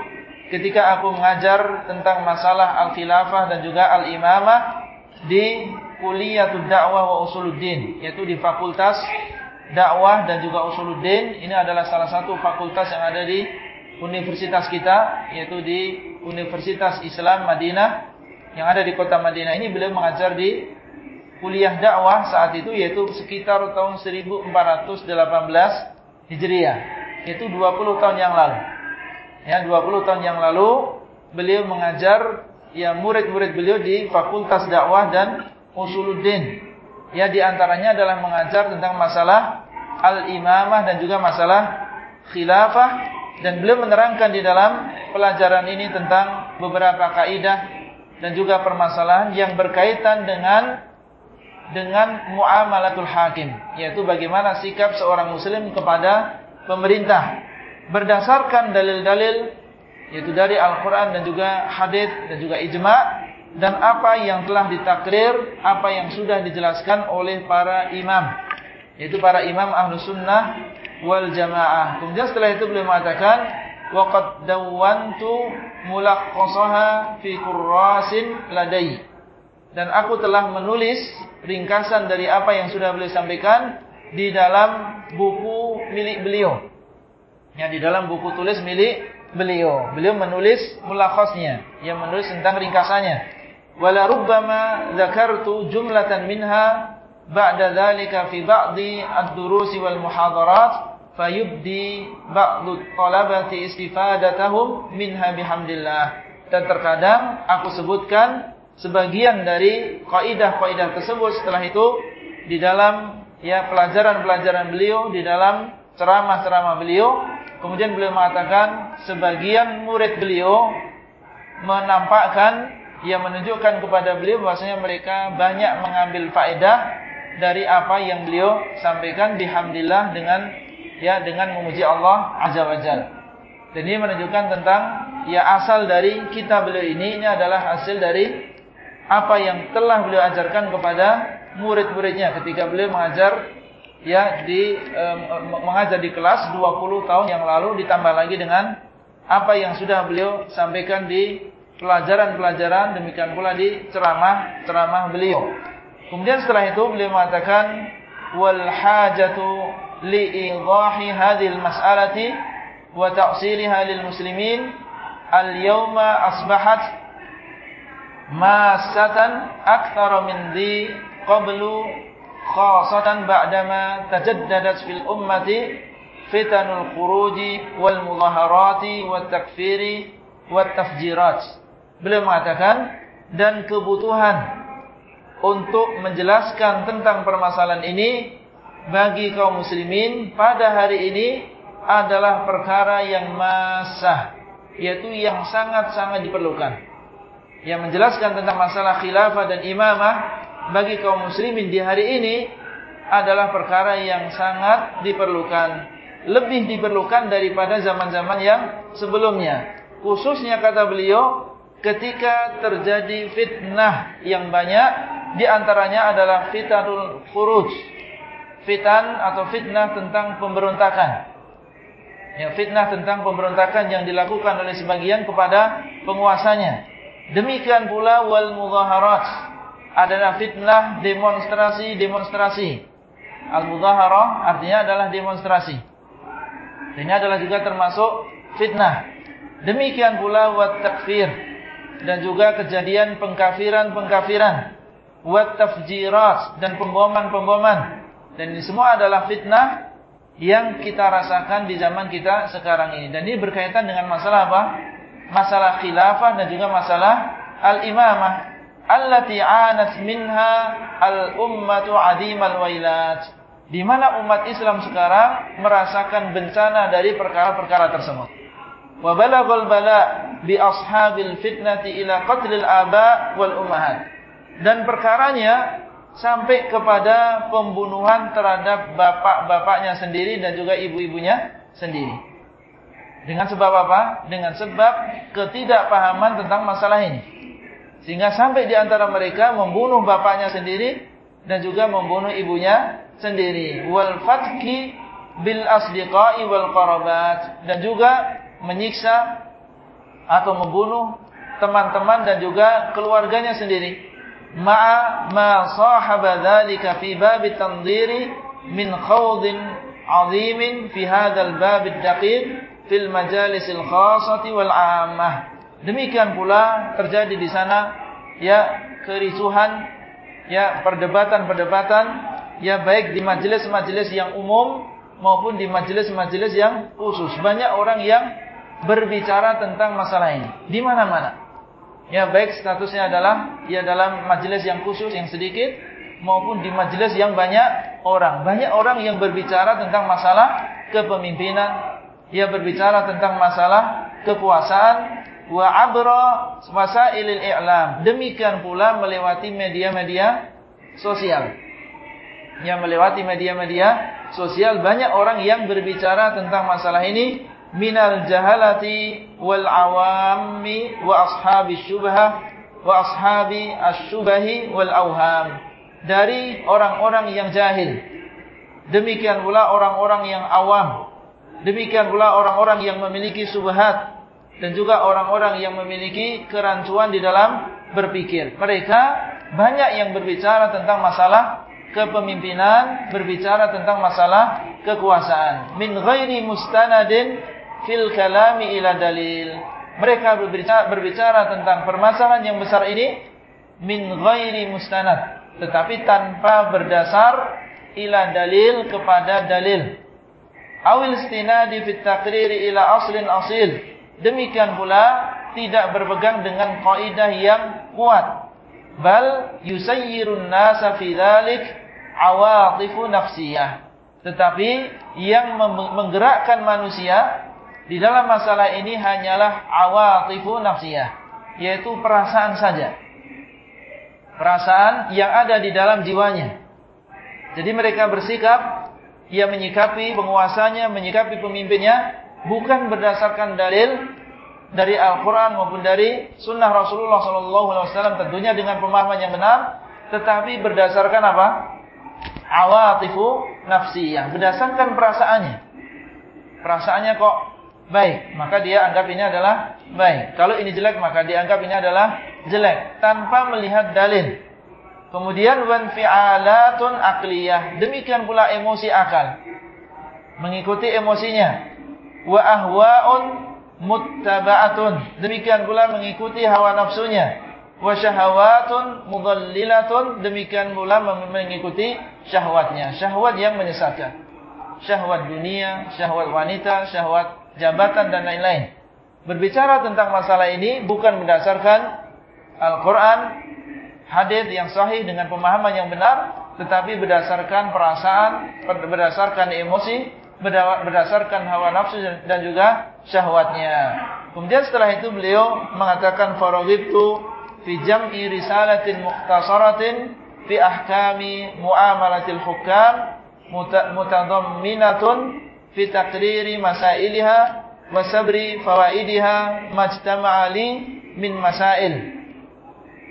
ketika aku mengajar tentang masalah al-khilafah dan juga al-imamah di Kuliyatul Dakwah wa Usuluddin yaitu di Fakultas Dakwah dan juga Usuluddin. Ini adalah salah satu fakultas yang ada di universitas kita yaitu di Universitas Islam Madinah yang ada di kota Madinah. Ini beliau mengajar di kuliah dakwah saat itu yaitu sekitar tahun 1418 Hijriah yaitu 20 tahun yang lalu ya 20 tahun yang lalu beliau mengajar ya murid-murid beliau di Fakultas Dakwah dan Usuluddin. Ya di antaranya adalah mengajar tentang masalah al-imamah dan juga masalah khilafah dan beliau menerangkan di dalam pelajaran ini tentang beberapa kaidah dan juga permasalahan yang berkaitan dengan dengan muamalatul hakim yaitu bagaimana sikap seorang muslim kepada pemerintah berdasarkan dalil-dalil yaitu dari Al-Quran dan juga hadith dan juga ijma' dan apa yang telah ditakrir, apa yang sudah dijelaskan oleh para imam yaitu para imam ahlu sunnah wal jamaah. Kemudian setelah itu beliau mengatakan waqad dawwantu mulaqqasaha fi kurrasin ladai. Dan aku telah menulis ringkasan dari apa yang sudah beliau sampaikan di dalam buku milik beliau ya di dalam buku tulis milik beliau. Beliau menulis mulakhasnya, yang menulis tentang ringkasannya. Wala rubbama dzakartu jumlatan minha ba'da dzalika fi ba'di ad-durus wal muhadarat fayubdi ba'du talabati istifadatahum minha bihamdillah. Dan terkadang aku sebutkan sebagian dari kaidah-kaidah tersebut setelah itu di dalam ya pelajaran-pelajaran beliau di dalam ceramah-ceramah beliau Kemudian beliau mengatakan sebagian murid beliau menampakkan yang menunjukkan kepada beliau bahwasanya mereka banyak mengambil faedah dari apa yang beliau sampaikan bihamdillah dengan ya dengan memuji Allah azza wajalla. Dan ini menunjukkan tentang ya asal dari kitab beliau ini ini adalah hasil dari apa yang telah beliau ajarkan kepada murid-muridnya ketika beliau mengajar ya di um, mengajar di kelas 20 tahun yang lalu ditambah lagi dengan apa yang sudah beliau sampaikan di pelajaran-pelajaran demikian pula di ceramah-ceramah beliau. Kemudian setelah itu beliau mengatakan wal hajatu li idahi hadhil mas'alati wa ta'siliha lil muslimin al yawma asbahat masatan akthara min dhi qablu khasatan ba'dama tajaddadat fil ummati fitanul khuruji wal mudaharati wat takfiri wat tafjirat. Beliau mengatakan dan kebutuhan untuk menjelaskan tentang permasalahan ini bagi kaum muslimin pada hari ini adalah perkara yang masah yaitu yang sangat-sangat diperlukan. Yang menjelaskan tentang masalah khilafah dan imamah bagi kaum muslimin di hari ini adalah perkara yang sangat diperlukan. Lebih diperlukan daripada zaman-zaman yang sebelumnya. Khususnya kata beliau, ketika terjadi fitnah yang banyak, di antaranya adalah fitnahul khuruj. Fitan atau fitnah tentang pemberontakan. Ya, fitnah tentang pemberontakan yang dilakukan oleh sebagian kepada penguasanya. Demikian pula wal mudaharat adalah fitnah demonstrasi-demonstrasi. Al-mudhaharah artinya adalah demonstrasi. Ini adalah juga termasuk fitnah. Demikian pula wat takfir dan juga kejadian pengkafiran-pengkafiran, wat tafjirat dan pemboman-pemboman. Dan ini semua adalah fitnah yang kita rasakan di zaman kita sekarang ini. Dan ini berkaitan dengan masalah apa? Masalah khilafah dan juga masalah al-imamah allati anat minha al-ummatu adimal wailat. Di mana umat Islam sekarang merasakan bencana dari perkara-perkara tersebut. Wa balaghal bala bi ashabil fitnati ila qatlil aba wal ummahat. Dan perkaranya sampai kepada pembunuhan terhadap bapak-bapaknya sendiri dan juga ibu-ibunya sendiri. Dengan sebab apa? Dengan sebab ketidakpahaman tentang masalah ini. Sehingga sampai di antara mereka membunuh bapaknya sendiri dan juga membunuh ibunya sendiri. Wal fatki bil asdiqai wal qarabat. Dan juga menyiksa atau membunuh teman-teman dan juga keluarganya sendiri. Ma'a ma sahaba dzalika fi bab tandiri min khawdin 'azimin fi hadzal bab ad-daqiq fil majalis al-khassati wal 'ammah demikian pula terjadi di sana ya kericuhan ya perdebatan-perdebatan ya baik di majelis-majelis yang umum maupun di majelis-majelis yang khusus. Banyak orang yang berbicara tentang masalah ini di mana-mana. Ya baik statusnya adalah ya dalam majelis yang khusus yang sedikit maupun di majelis yang banyak orang. Banyak orang yang berbicara tentang masalah kepemimpinan, ya berbicara tentang masalah kekuasaan, wa abra wasailil i'lam. Demikian pula melewati media-media sosial. Yang melewati media-media sosial banyak orang yang berbicara tentang masalah ini minal jahalati wal awami wa ashabi syubhah wa ashabi asyubahi wal awham. Dari orang-orang yang jahil. Demikian pula orang-orang yang awam. Demikian pula orang-orang yang memiliki subhat dan juga orang-orang yang memiliki kerancuan di dalam berpikir. Mereka banyak yang berbicara tentang masalah kepemimpinan, berbicara tentang masalah kekuasaan. Min ghairi mustanadin fil kalami ila dalil. Mereka berbicara, berbicara tentang permasalahan yang besar ini min ghairi mustanad, tetapi tanpa berdasar ila dalil kepada dalil. Awil istinadi fit taqriri ila aslin asil Demikian pula tidak berpegang dengan kaidah yang kuat. Bal yusayyirun nasa fi dzalik awatifu nafsiyah. Tetapi yang menggerakkan manusia di dalam masalah ini hanyalah awatifu nafsiyah, yaitu perasaan saja. Perasaan yang ada di dalam jiwanya. Jadi mereka bersikap, ia menyikapi penguasanya, menyikapi pemimpinnya bukan berdasarkan dalil dari Al-Quran maupun dari Sunnah Rasulullah SAW tentunya dengan pemahaman yang benar, tetapi berdasarkan apa? Awatifu nafsiyah, berdasarkan perasaannya. Perasaannya kok baik, maka dia anggap ini adalah baik. Kalau ini jelek, maka dia anggap ini adalah jelek tanpa melihat dalil. Kemudian wanfi'alatun akliyah, demikian pula emosi akal. Mengikuti emosinya, wa ahwa'un muttaba'atun. Demikian pula mengikuti hawa nafsunya. Wa syahawatun mudallilatun. Demikian pula mengikuti syahwatnya. Syahwat yang menyesatkan. Syahwat dunia, syahwat wanita, syahwat jabatan dan lain-lain. Berbicara tentang masalah ini bukan berdasarkan Al-Quran, hadith yang sahih dengan pemahaman yang benar, tetapi berdasarkan perasaan, berdasarkan emosi, berdasarkan hawa nafsu dan juga syahwatnya. Kemudian setelah itu beliau mengatakan faraghibtu fi jam'i risalatin mukhtasaratin fi ahkami muamalatil hukam mutadamminatun fi taqriri masailiha wa sabri fawaidiha majtama'a li min masail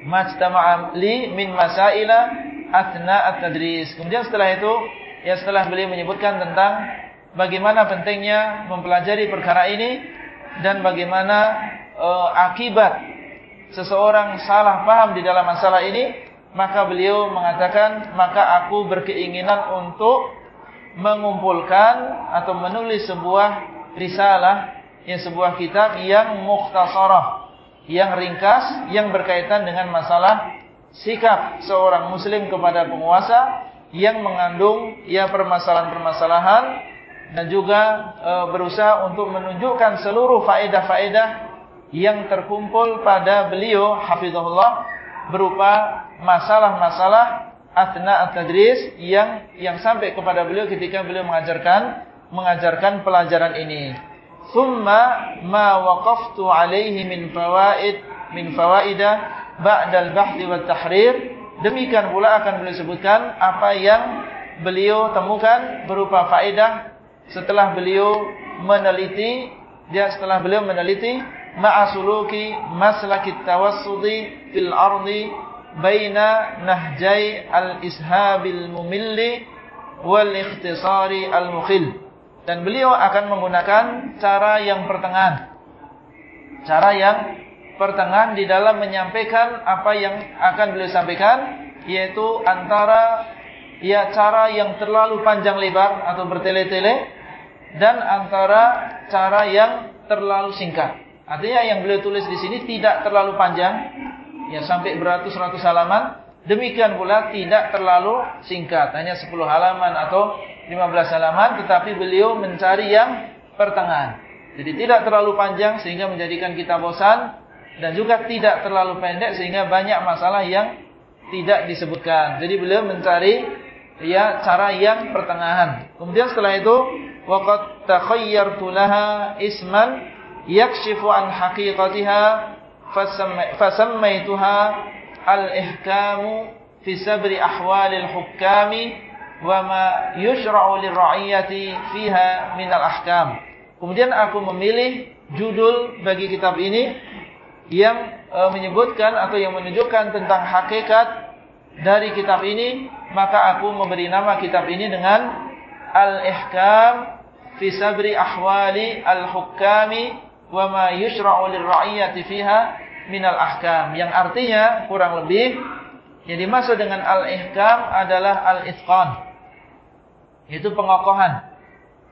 majtama'a li min masaila atna at-tadris. Kemudian setelah itu ya setelah beliau menyebutkan tentang bagaimana pentingnya mempelajari perkara ini dan bagaimana e, akibat seseorang salah paham di dalam masalah ini, maka beliau mengatakan, maka aku berkeinginan untuk mengumpulkan atau menulis sebuah risalah, yang sebuah kitab yang mukhtasarah, yang ringkas, yang berkaitan dengan masalah sikap seorang muslim kepada penguasa yang mengandung ya permasalahan-permasalahan dan juga e, berusaha untuk menunjukkan seluruh faedah-faedah yang terkumpul pada beliau hafizahullah berupa masalah-masalah atna at-tadris yang yang sampai kepada beliau ketika beliau mengajarkan mengajarkan pelajaran ini. Thumma ma waqaftu alaihi min fawaid min fawaidah ba'da al-bahth wa tahrir demikian pula akan beliau sebutkan apa yang beliau temukan berupa faedah setelah beliau meneliti dia setelah beliau meneliti ma'asuluki maslakit tawassudi fil ardi baina nahjai al-ishabil mumilli wal ikhtisari al-mukhil dan beliau akan menggunakan cara yang pertengahan. Cara yang pertengahan di dalam menyampaikan apa yang akan beliau sampaikan yaitu antara ya cara yang terlalu panjang lebar atau bertele-tele dan antara cara yang terlalu singkat. Artinya yang beliau tulis di sini tidak terlalu panjang ya sampai beratus-ratus halaman. Demikian pula tidak terlalu singkat, hanya 10 halaman atau 15 halaman tetapi beliau mencari yang pertengahan. Jadi tidak terlalu panjang sehingga menjadikan kita bosan dan juga tidak terlalu pendek sehingga banyak masalah yang tidak disebutkan. Jadi beliau mencari ya cara yang pertengahan. Kemudian setelah itu waqad takhayyartu laha isman yakshifu an haqiqatiha fasammaituha al-ihkamu fi sabri ahwalil hukami wa ma yushra'u lir'iyati fiha min al-ahkam. Kemudian aku memilih judul bagi kitab ini yang e, menyebutkan atau yang menunjukkan tentang hakikat dari kitab ini maka aku memberi nama kitab ini dengan Al-Ihkam fi sabri ahwali al-hukami wa ma yushra'u lir'iyati fiha minal ahkam. Yang artinya kurang lebih yang dimaksud dengan al-ihkam adalah al-itqan. Itu pengokohan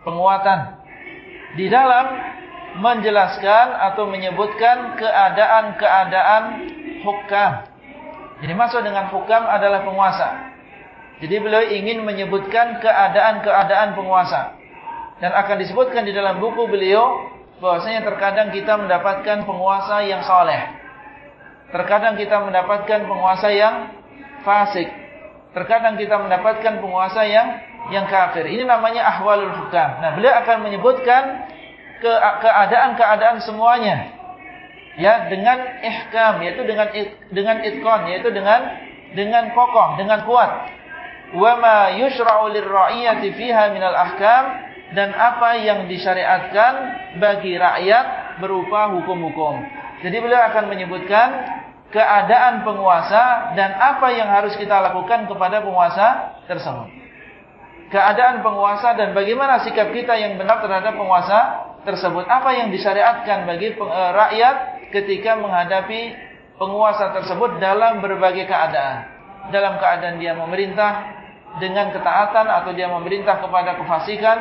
penguatan. Di dalam menjelaskan atau menyebutkan keadaan-keadaan hukam. Jadi maksud dengan hukam adalah penguasa jadi beliau ingin menyebutkan keadaan-keadaan penguasa. Dan akan disebutkan di dalam buku beliau bahwasanya terkadang kita mendapatkan penguasa yang soleh. Terkadang kita mendapatkan penguasa yang fasik. Terkadang kita mendapatkan penguasa yang yang kafir. Ini namanya ahwalul hukam. Nah, beliau akan menyebutkan keadaan-keadaan semuanya. Ya, dengan ihkam yaitu dengan dengan itkon yaitu dengan dengan kokoh, dengan kuat wa ma yushra'u lirra'iyati fiha minal ahkam dan apa yang disyariatkan bagi rakyat berupa hukum-hukum. Jadi beliau akan menyebutkan keadaan penguasa dan apa yang harus kita lakukan kepada penguasa tersebut. Keadaan penguasa dan bagaimana sikap kita yang benar terhadap penguasa tersebut. Apa yang disyariatkan bagi eh, rakyat ketika menghadapi penguasa tersebut dalam berbagai keadaan. Dalam keadaan dia memerintah, dengan ketaatan atau dia memerintah kepada kefasikan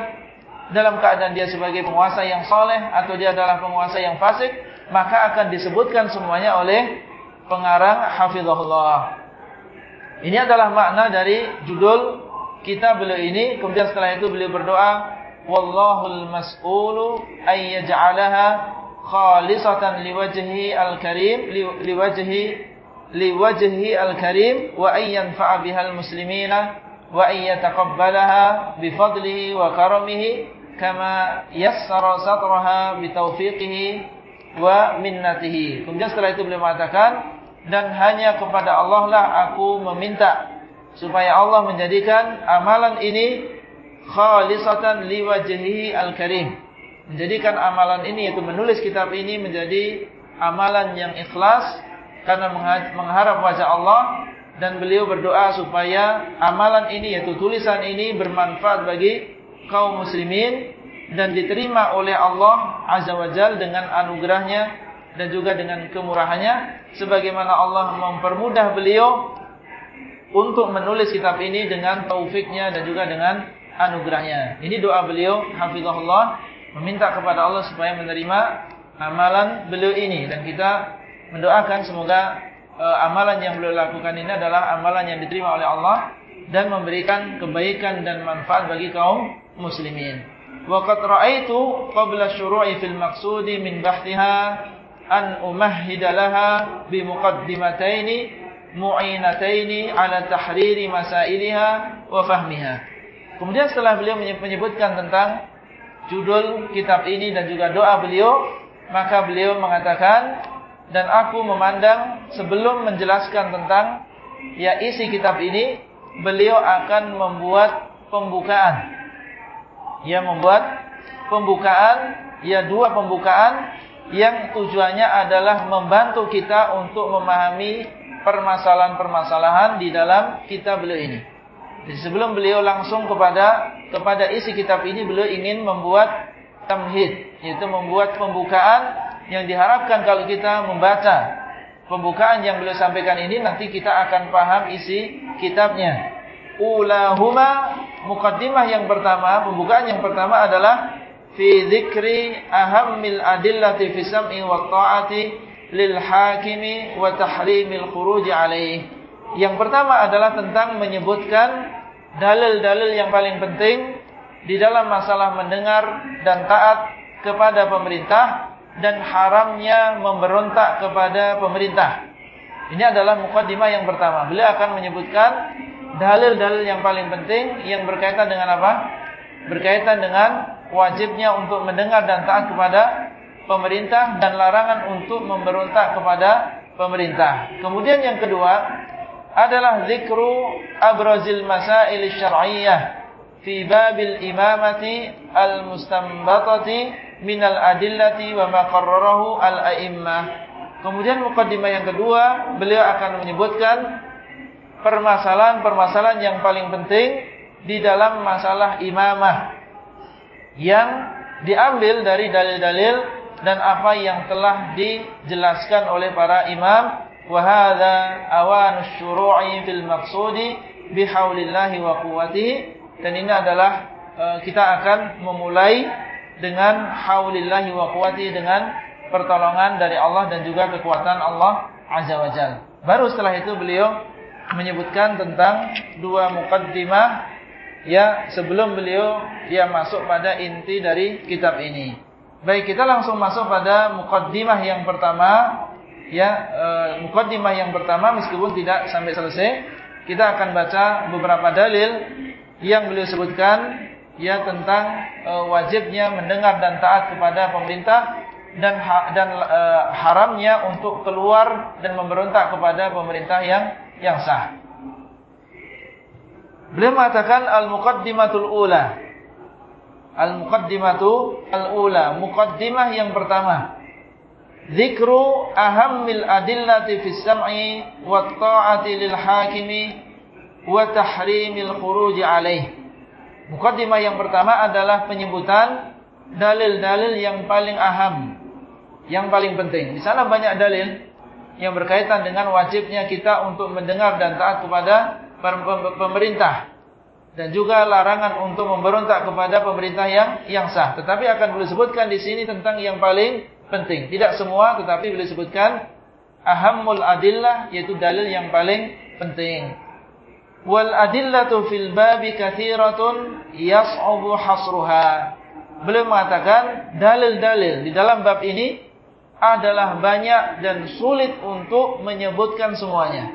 dalam keadaan dia sebagai penguasa yang soleh atau dia adalah penguasa yang fasik maka akan disebutkan semuanya oleh pengarang hafizahullah. Ini adalah makna dari judul kita beliau ini. Kemudian setelah itu beliau berdoa wallahul mas'ulu ayyaj'alaha khalisatan liwajhi al-karim liwajhi liwajhi al-karim wa ayyanfa'a bihal muslimina wa ayyataqabbalaha bifadlihi wa karamihi kama yassara satraha bitaufiqihi wa minnatihi. Kemudian setelah itu beliau mengatakan dan hanya kepada Allah lah aku meminta supaya Allah menjadikan amalan ini khalisatan liwajhihi al-karim. Menjadikan amalan ini yaitu menulis kitab ini menjadi amalan yang ikhlas karena mengharap wajah Allah dan beliau berdoa supaya amalan ini yaitu tulisan ini bermanfaat bagi kaum muslimin dan diterima oleh Allah Azza wa Jal dengan anugerahnya dan juga dengan kemurahannya sebagaimana Allah mempermudah beliau untuk menulis kitab ini dengan taufiknya dan juga dengan anugerahnya. Ini doa beliau hafizahullah meminta kepada Allah supaya menerima amalan beliau ini dan kita mendoakan semoga uh, amalan yang beliau lakukan ini adalah amalan yang diterima oleh Allah dan memberikan kebaikan dan manfaat bagi kaum muslimin. Wa qad ra'aitu qabla syuru'i fil maqsudi min bahthiha an umahhida laha bi muqaddimataini mu'inataini ala tahriri masailiha wa fahmiha. Kemudian setelah beliau menyebutkan tentang judul kitab ini dan juga doa beliau, maka beliau mengatakan dan aku memandang sebelum menjelaskan tentang ya isi kitab ini beliau akan membuat pembukaan. Ya membuat pembukaan ya dua pembukaan yang tujuannya adalah membantu kita untuk memahami permasalahan-permasalahan di dalam kitab beliau ini. Jadi sebelum beliau langsung kepada kepada isi kitab ini beliau ingin membuat tamhid, yaitu membuat pembukaan yang diharapkan kalau kita membaca pembukaan yang beliau sampaikan ini nanti kita akan paham isi kitabnya. Ulahuma mukaddimah yang pertama, pembukaan yang pertama adalah fi dzikri ahammil adillati fi sam'i wa ta'ati lil hakimi wa tahrimil khuruj alaihi. Yang pertama adalah tentang menyebutkan dalil-dalil yang paling penting di dalam masalah mendengar dan taat kepada pemerintah dan haramnya memberontak kepada pemerintah. Ini adalah mukaddimah yang pertama. Beliau akan menyebutkan dalil-dalil yang paling penting yang berkaitan dengan apa? Berkaitan dengan wajibnya untuk mendengar dan taat kepada pemerintah dan larangan untuk memberontak kepada pemerintah. Kemudian yang kedua, adalah zikru abrazil masail syar'iyyah fi babil imamati al-mustanbatati minal adillati wa maqarrarahu al-a'immah. Kemudian mukaddimah yang kedua, beliau akan menyebutkan permasalahan-permasalahan yang paling penting di dalam masalah imamah yang diambil dari dalil-dalil dan apa yang telah dijelaskan oleh para imam wa hadza awan syuru'i fil maqsudi bihaulillahi wa quwwatihi dan ini adalah eh, kita akan memulai dengan haulillahi wa quwwati dengan pertolongan dari Allah dan juga kekuatan Allah azza wajalla. Baru setelah itu beliau menyebutkan tentang dua mukaddimah ya sebelum beliau dia masuk pada inti dari kitab ini. Baik, kita langsung masuk pada mukaddimah yang pertama ya e, mukaddimah yang pertama meskipun tidak sampai selesai kita akan baca beberapa dalil yang beliau sebutkan ya tentang e, wajibnya mendengar dan taat kepada pemerintah dan ha, dan e, haramnya untuk keluar dan memberontak kepada pemerintah yang yang sah. Beliau mengatakan al-muqaddimatul ula. Al-muqaddimatu al-ula, muqaddimah yang pertama. Zikru ahammil adillati fis sam'i wa ta'ati lil hakimi wa tahrimil khuruj alaih. Mukaddimah yang pertama adalah penyebutan dalil-dalil yang paling aham, yang paling penting. Di sana banyak dalil yang berkaitan dengan wajibnya kita untuk mendengar dan taat kepada pemerintah dan juga larangan untuk memberontak kepada pemerintah yang yang sah. Tetapi akan boleh sebutkan di sini tentang yang paling penting. Tidak semua tetapi boleh sebutkan ahammul adillah yaitu dalil yang paling penting. Wal adillatu fil babi katsiratun yas'ubu hasruha. Beliau mengatakan dalil-dalil di dalam bab ini adalah banyak dan sulit untuk menyebutkan semuanya.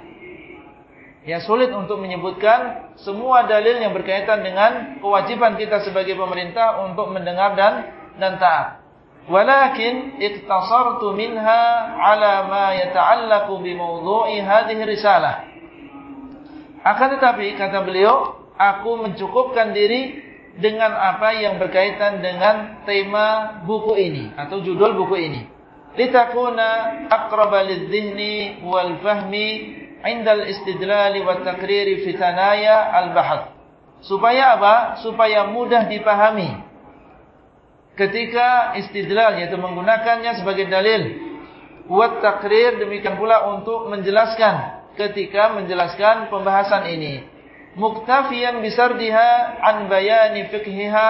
Ya sulit untuk menyebutkan semua dalil yang berkaitan dengan kewajiban kita sebagai pemerintah untuk mendengar dan dan taat. Walakin iktasartu minha ala ma yata'allaqu bimawdu'i hadhihi risalah. Akan tetapi kata beliau, aku mencukupkan diri dengan apa yang berkaitan dengan tema buku ini atau judul buku ini. Litakuna aqraba lidh-dhihni wal fahmi 'inda al-istidlal wa takriri fi tanaya al-bahath. Supaya apa? Supaya mudah dipahami ketika istidlal yaitu menggunakannya sebagai dalil buat takrir demikian pula untuk menjelaskan ketika menjelaskan pembahasan ini muktafiyan bisardiha an bayani fiqhiha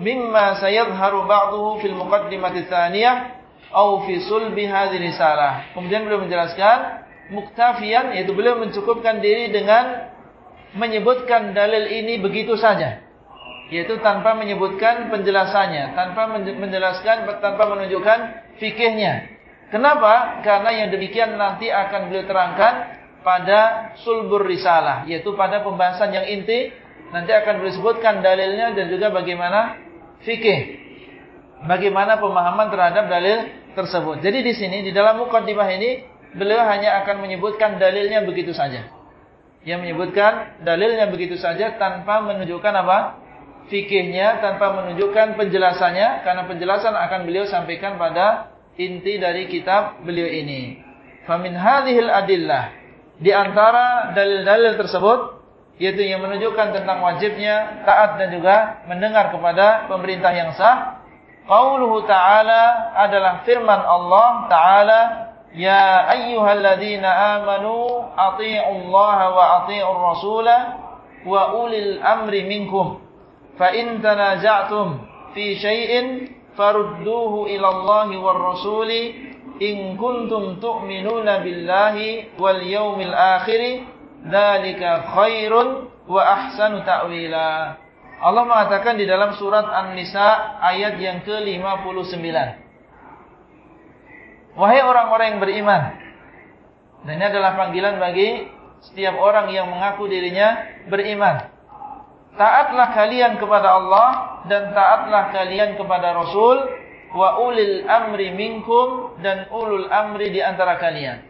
mimma sayadharu ba'dahu fil muqaddimati tsaniyah atau fi sulbi hadhihi risalah kemudian beliau menjelaskan muktafiyan yaitu beliau mencukupkan diri dengan menyebutkan dalil ini begitu saja yaitu tanpa menyebutkan penjelasannya, tanpa menjelaskan, tanpa menunjukkan fikihnya. Kenapa? Karena yang demikian nanti akan beliau terangkan pada sulbur risalah, yaitu pada pembahasan yang inti, nanti akan beliau sebutkan dalilnya dan juga bagaimana fikih. Bagaimana pemahaman terhadap dalil tersebut. Jadi di sini, di dalam mukaddimah ini, beliau hanya akan menyebutkan dalilnya begitu saja. Yang menyebutkan dalilnya begitu saja tanpa menunjukkan apa? fikihnya tanpa menunjukkan penjelasannya karena penjelasan akan beliau sampaikan pada inti dari kitab beliau ini. Famin hadhil adillah di antara dalil-dalil tersebut yaitu yang menunjukkan tentang wajibnya taat dan juga mendengar kepada pemerintah yang sah. Qauluhu ta'ala adalah firman Allah ta'ala Ya ayyuhalladzina amanu atii'ullaha wa atii'ur rasulah wa ulil amri minkum fa in tanaza'tum fi syai'in farudduhu ila Allahi war rasuli in kuntum tu'minuna billahi wal yawmil akhir dzalika khairun wa ahsanu ta'wila Allah mengatakan di dalam surat An-Nisa ayat yang ke-59. Wahai orang-orang yang beriman. Dan ini adalah panggilan bagi setiap orang yang mengaku dirinya beriman. Taatlah kalian kepada Allah dan taatlah kalian kepada Rasul wa ulil amri minkum dan ulul amri di antara kalian.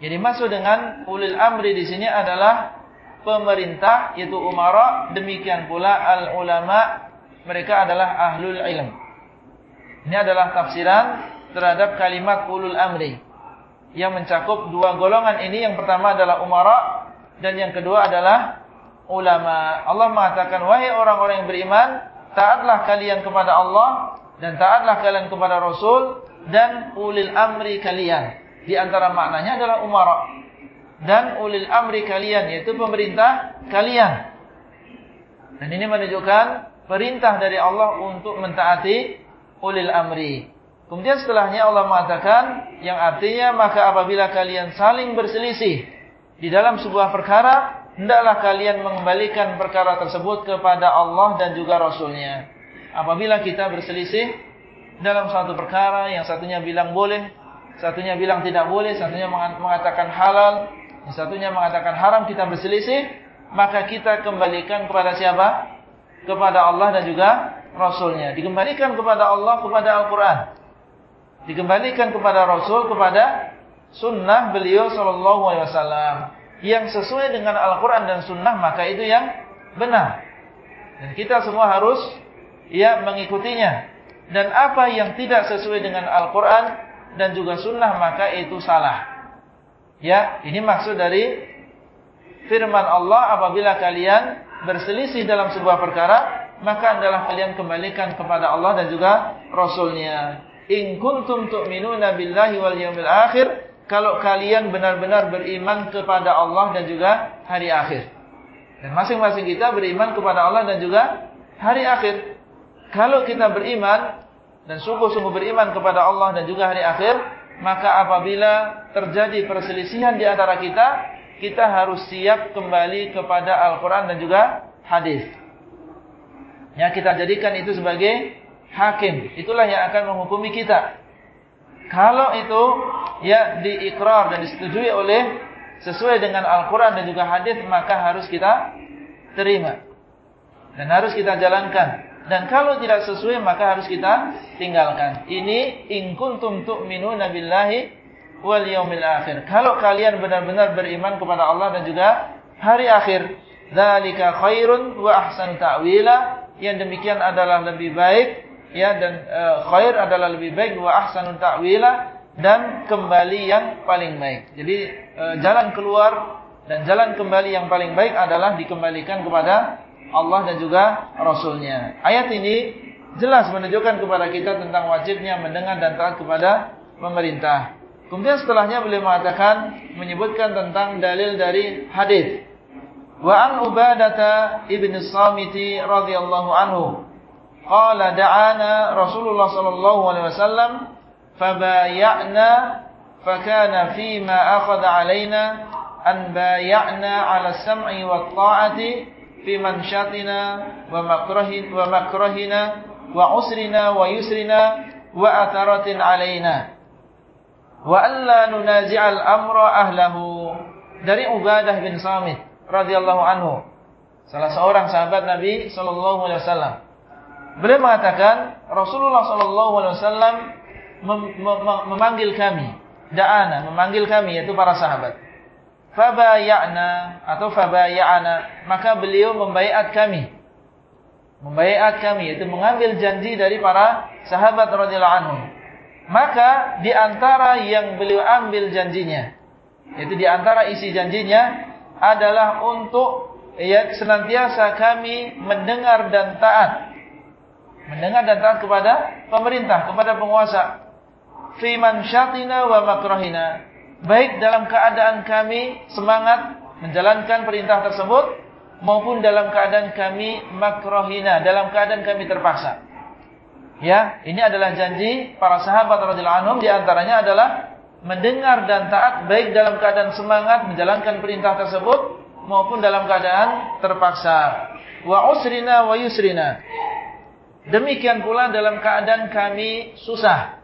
Jadi maksud dengan ulil amri di sini adalah pemerintah yaitu umara demikian pula al ulama mereka adalah ahlul ilm. Ini adalah tafsiran terhadap kalimat ulul amri yang mencakup dua golongan ini. Yang pertama adalah umara dan yang kedua adalah ulama. Allah mengatakan wahai orang-orang yang beriman taatlah kalian kepada Allah dan taatlah kalian kepada Rasul dan ulil amri kalian di antara maknanya adalah umara dan ulil amri kalian yaitu pemerintah kalian. Dan ini menunjukkan perintah dari Allah untuk mentaati ulil amri. Kemudian setelahnya Allah mengatakan yang artinya maka apabila kalian saling berselisih di dalam sebuah perkara, hendaklah kalian mengembalikan perkara tersebut kepada Allah dan juga Rasulnya. Apabila kita berselisih dalam satu perkara, yang satunya bilang boleh, satunya bilang tidak boleh, satunya mengatakan halal, yang satunya mengatakan haram kita berselisih, maka kita kembalikan kepada siapa? Kepada Allah dan juga Rasulnya. Dikembalikan kepada Allah, kepada Al-Quran. Dikembalikan kepada Rasul, kepada sunnah beliau Sallallahu Alaihi Wasallam. Yang sesuai dengan Al-Quran dan sunnah, maka itu yang benar. Dan kita semua harus ya mengikutinya. Dan apa yang tidak sesuai dengan Al-Quran dan juga sunnah, maka itu salah. Ya, ini maksud dari firman Allah apabila kalian berselisih dalam sebuah perkara, maka adalah kalian kembalikan kepada Allah dan juga Rasulnya. In kuntum tu'minuna billahi wal yawmil akhir, kalau kalian benar-benar beriman kepada Allah dan juga hari akhir. Dan masing-masing kita beriman kepada Allah dan juga hari akhir. Kalau kita beriman dan sungguh-sungguh beriman kepada Allah dan juga hari akhir, maka apabila terjadi perselisihan di antara kita, kita harus siap kembali kepada Al-Quran dan juga hadis. Ya, kita jadikan itu sebagai hakim. Itulah yang akan menghukumi kita. Kalau itu ya diikrar dan disetujui oleh sesuai dengan Al-Quran dan juga hadis, maka harus kita terima. Dan harus kita jalankan. Dan kalau tidak sesuai maka harus kita tinggalkan. Ini in kuntum tu'minuna billahi wal yaumil akhir. Kalau kalian benar-benar beriman kepada Allah dan juga hari akhir, dzalika khairun wa ahsanu ta'wila. Yang demikian adalah lebih baik ya dan uh, khair adalah lebih baik wa ahsanu ta'wila dan kembali yang paling baik. Jadi uh, jalan keluar dan jalan kembali yang paling baik adalah dikembalikan kepada Allah dan juga Rasulnya. Ayat ini jelas menunjukkan kepada kita tentang wajibnya mendengar dan taat kepada pemerintah. Kemudian setelahnya beliau mengatakan menyebutkan tentang dalil dari hadis. Wa an Ubadah ibn Samiti radhiyallahu anhu qala da'ana Rasulullah sallallahu alaihi wasallam fabay'na fakana fima akhadha alaina an bay'na 'ala as-sam'i wat-ta'ati fi mansyatina wa makrahin wa makrahina wa usrina wa yusrina wa ataratin alaina wa alla nunazi'al amra ahlahu. Dari Ubadah bin Samit radhiyallahu anhu. Salah seorang sahabat Nabi sallallahu alaihi wasallam. Beliau mengatakan Rasulullah sallallahu alaihi wasallam memanggil kami. Da'ana memanggil kami yaitu para sahabat fabaya'na atau fabaya'ana maka beliau membaiat kami membaiat kami yaitu mengambil janji dari para sahabat radhiyallahu anhu maka di antara yang beliau ambil janjinya yaitu di antara isi janjinya adalah untuk ya senantiasa kami mendengar dan taat. Mendengar dan taat kepada pemerintah, kepada penguasa. Fi mansyatina wa makrahina. Baik dalam keadaan kami semangat menjalankan perintah tersebut maupun dalam keadaan kami makrohina, dalam keadaan kami terpaksa. Ya, ini adalah janji para sahabat radhiyallahu anhum di antaranya adalah mendengar dan taat baik dalam keadaan semangat menjalankan perintah tersebut maupun dalam keadaan terpaksa. Wa usrina wa yusrina. Demikian pula dalam keadaan kami susah.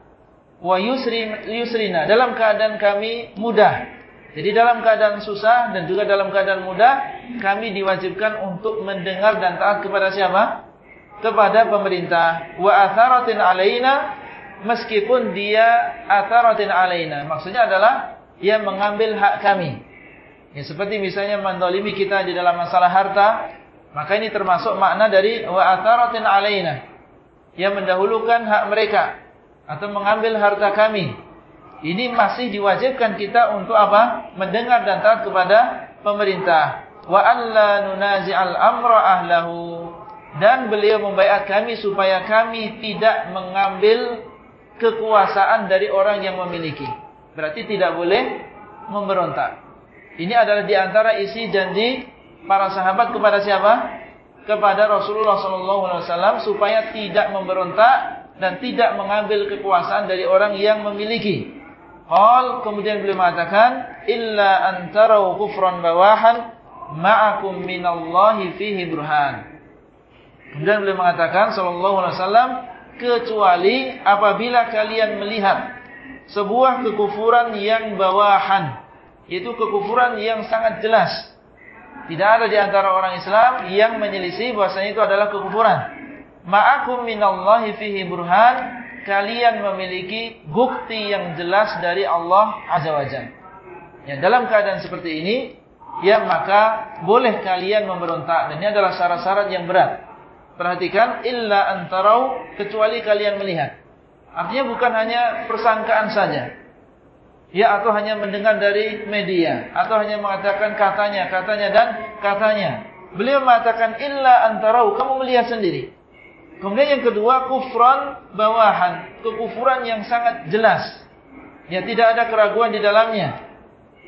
Wa yusri yusrina, dalam keadaan kami mudah. Jadi dalam keadaan susah dan juga dalam keadaan mudah, kami diwajibkan untuk mendengar dan taat kepada siapa? Kepada pemerintah. Wa atharatin alaina, meskipun dia atharatin alaina. Maksudnya adalah, ia mengambil hak kami. Ya, seperti misalnya mendolimi kita di dalam masalah harta, maka ini termasuk makna dari wa ataratin alaina. Yang mendahulukan hak mereka atau mengambil harta kami. Ini masih diwajibkan kita untuk apa? Mendengar dan taat kepada pemerintah. Wa alla nunazi'al amra ahlahu. Dan beliau membaiat kami supaya kami tidak mengambil kekuasaan dari orang yang memiliki. Berarti tidak boleh memberontak. Ini adalah di antara isi janji para sahabat kepada siapa? Kepada Rasulullah SAW supaya tidak memberontak dan tidak mengambil kekuasaan dari orang yang memiliki. Hal kemudian beliau mengatakan illa antarau kufran bawahan ma'akum minallahi fihi burhan. Kemudian beliau mengatakan sallallahu alaihi wasallam kecuali apabila kalian melihat sebuah kekufuran yang bawahan itu kekufuran yang sangat jelas. Tidak ada di antara orang Islam yang menyelisih bahwasanya itu adalah kekufuran. Ma'akum minallahi fihi burhan. Kalian memiliki bukti yang jelas dari Allah Azza wa Jalla. Ya, dalam keadaan seperti ini, ya maka boleh kalian memberontak. Dan ini adalah syarat-syarat yang berat. Perhatikan, illa antarau, kecuali kalian melihat. Artinya bukan hanya persangkaan saja ya atau hanya mendengar dari media atau hanya mengatakan katanya, katanya dan katanya. Beliau mengatakan illa antarau, kamu melihat sendiri. Kemudian yang kedua kufran bawahan, kekufuran yang sangat jelas. Ya tidak ada keraguan di dalamnya.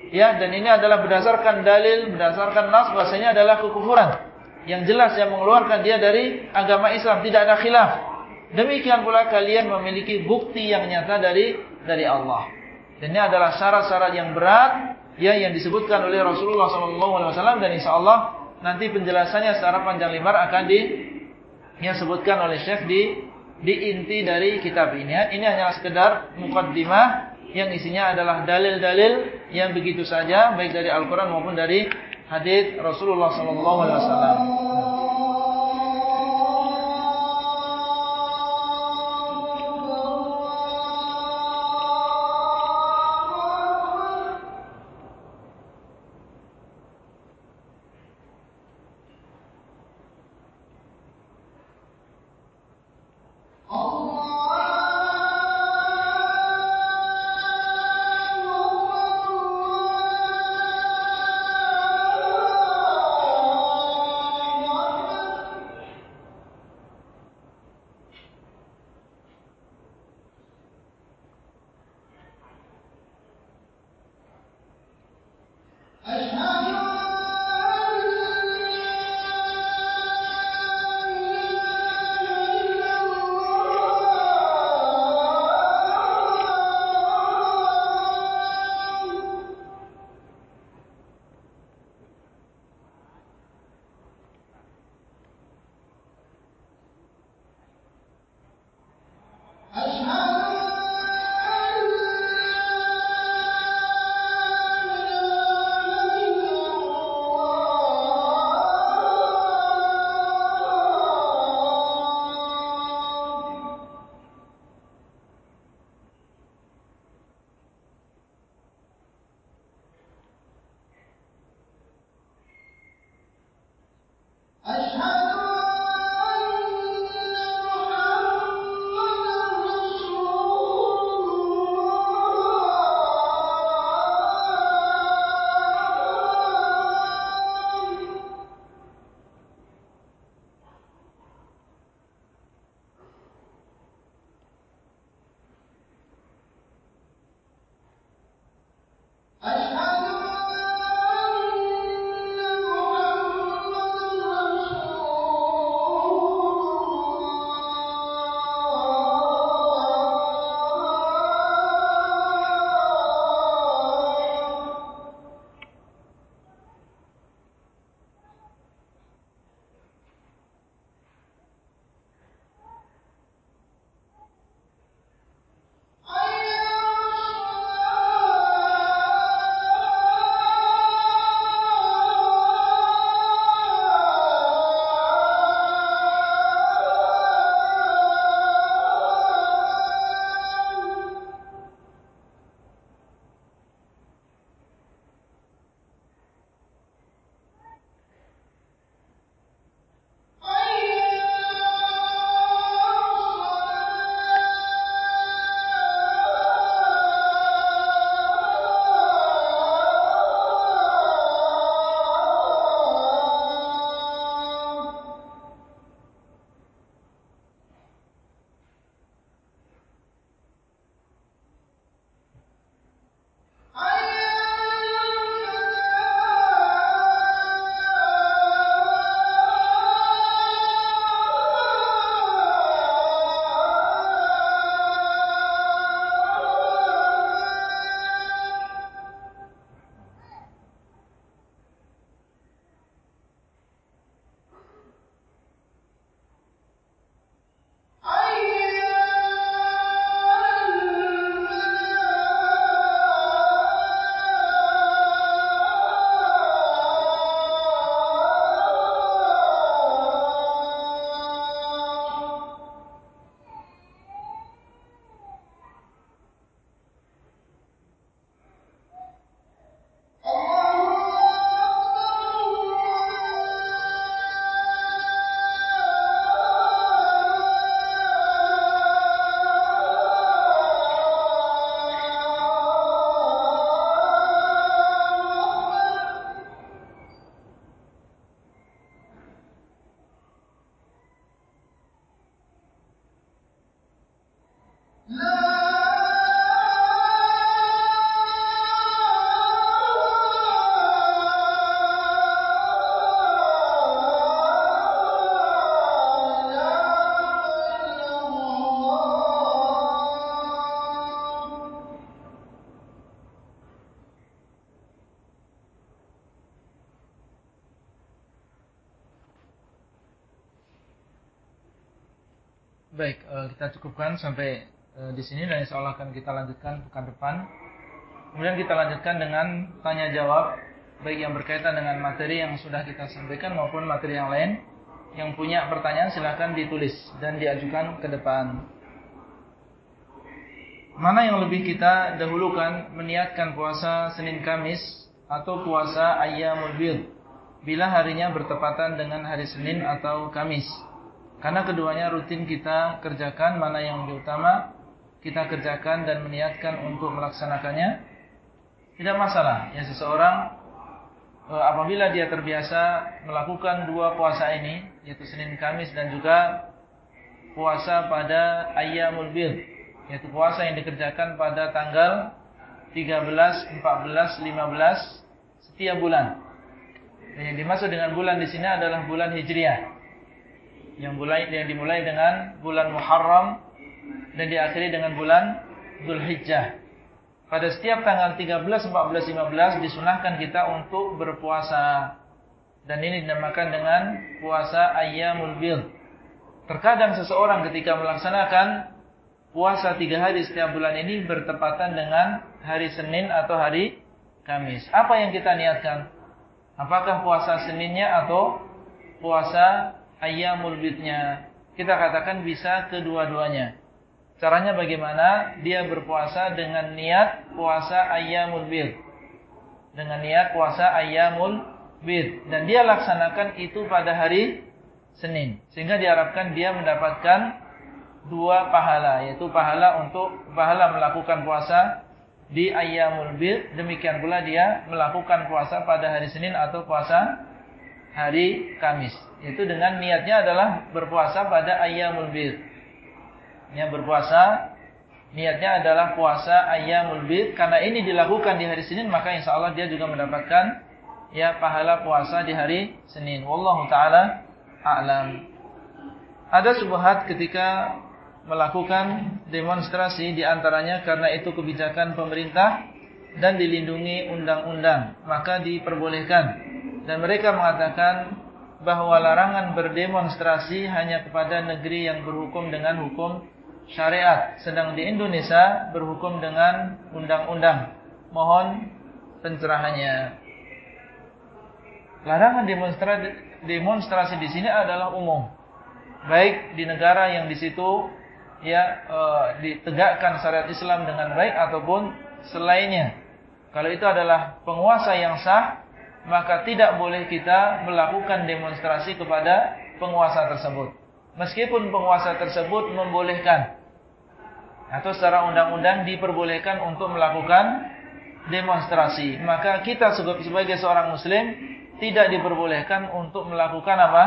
Ya dan ini adalah berdasarkan dalil, berdasarkan nas bahasanya adalah kekufuran yang jelas yang mengeluarkan dia dari agama Islam, tidak ada khilaf. Demikian pula kalian memiliki bukti yang nyata dari dari Allah. Dan ini adalah syarat-syarat yang berat ya yang disebutkan oleh Rasulullah SAW dan insya Allah nanti penjelasannya secara panjang lebar akan di yang disebutkan oleh Syekh di di inti dari kitab ini. Ya. Ini hanya sekedar mukaddimah yang isinya adalah dalil-dalil yang begitu saja baik dari Al-Qur'an maupun dari hadis Rasulullah SAW. Baik, cukupkan sampai uh, di sini dan insya Allah akan kita lanjutkan pekan depan. Kemudian kita lanjutkan dengan tanya jawab baik yang berkaitan dengan materi yang sudah kita sampaikan maupun materi yang lain. Yang punya pertanyaan silahkan ditulis dan diajukan ke depan. Mana yang lebih kita dahulukan meniatkan puasa Senin Kamis atau puasa Ayyamul Bid bila harinya bertepatan dengan hari Senin atau Kamis? Karena keduanya rutin kita kerjakan, mana yang lebih utama kita kerjakan dan meniatkan untuk melaksanakannya, tidak masalah. Ya seseorang e, apabila dia terbiasa melakukan dua puasa ini, yaitu Senin Kamis dan juga puasa pada Ayyamul Bid, yaitu puasa yang dikerjakan pada tanggal 13, 14, 15 setiap bulan. Yang dimaksud dengan bulan di sini adalah bulan Hijriah yang mulai yang dimulai dengan bulan Muharram dan diakhiri dengan bulan Dzulhijjah. Pada setiap tanggal 13, 14, 15 disunahkan kita untuk berpuasa. Dan ini dinamakan dengan puasa Ayyamul Bid. Terkadang seseorang ketika melaksanakan puasa tiga hari setiap bulan ini bertepatan dengan hari Senin atau hari Kamis. Apa yang kita niatkan? Apakah puasa Seninnya atau puasa ayyamul bidnya. Kita katakan bisa kedua-duanya. Caranya bagaimana? Dia berpuasa dengan niat puasa ayyamul bid. Dengan niat puasa ayyamul bid. Dan dia laksanakan itu pada hari Senin. Sehingga diharapkan dia mendapatkan dua pahala. Yaitu pahala untuk pahala melakukan puasa di ayyamul bid. Demikian pula dia melakukan puasa pada hari Senin atau puasa hari Kamis. Itu dengan niatnya adalah berpuasa pada ayyamul bid. Ya berpuasa niatnya adalah puasa ayyamul bid karena ini dilakukan di hari Senin maka insya Allah dia juga mendapatkan ya pahala puasa di hari Senin. Wallahu taala a'lam. Ada subhat ketika melakukan demonstrasi di antaranya karena itu kebijakan pemerintah dan dilindungi undang-undang, maka diperbolehkan dan mereka mengatakan bahwa larangan berdemonstrasi hanya kepada negeri yang berhukum dengan hukum syariat. Sedang di Indonesia berhukum dengan undang-undang. Mohon pencerahannya. Larangan demonstrasi, di sini adalah umum. Baik di negara yang di situ ya e, ditegakkan syariat Islam dengan baik ataupun selainnya. Kalau itu adalah penguasa yang sah, maka tidak boleh kita melakukan demonstrasi kepada penguasa tersebut. Meskipun penguasa tersebut membolehkan atau secara undang-undang diperbolehkan untuk melakukan demonstrasi, maka kita sebagai seorang muslim tidak diperbolehkan untuk melakukan apa?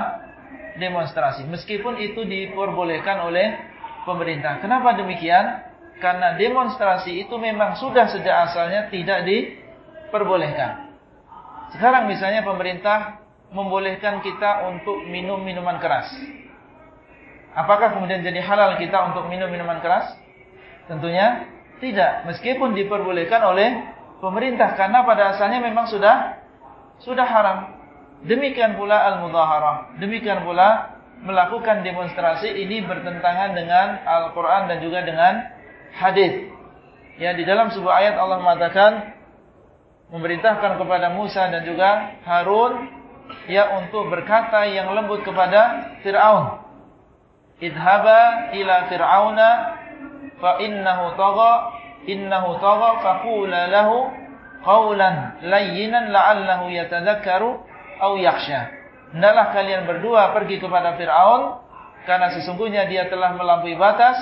demonstrasi. Meskipun itu diperbolehkan oleh pemerintah. Kenapa demikian? Karena demonstrasi itu memang sudah sejak asalnya tidak diperbolehkan. Sekarang misalnya pemerintah membolehkan kita untuk minum minuman keras. Apakah kemudian jadi halal kita untuk minum minuman keras? Tentunya tidak. Meskipun diperbolehkan oleh pemerintah karena pada asalnya memang sudah sudah haram. Demikian pula al-mudhaharah. Demikian pula melakukan demonstrasi ini bertentangan dengan Al-Qur'an dan juga dengan hadis. Ya di dalam sebuah ayat Allah mengatakan memerintahkan kepada Musa dan juga Harun ya untuk berkata yang lembut kepada Fir'aun. Idhaba ila Fir'auna fa innahu tagha innahu tagha faqula lahu qawlan layyinan la'allahu yatadhakkaru aw yakhsha. Hendaklah kalian berdua pergi kepada Fir'aun karena sesungguhnya dia telah melampaui batas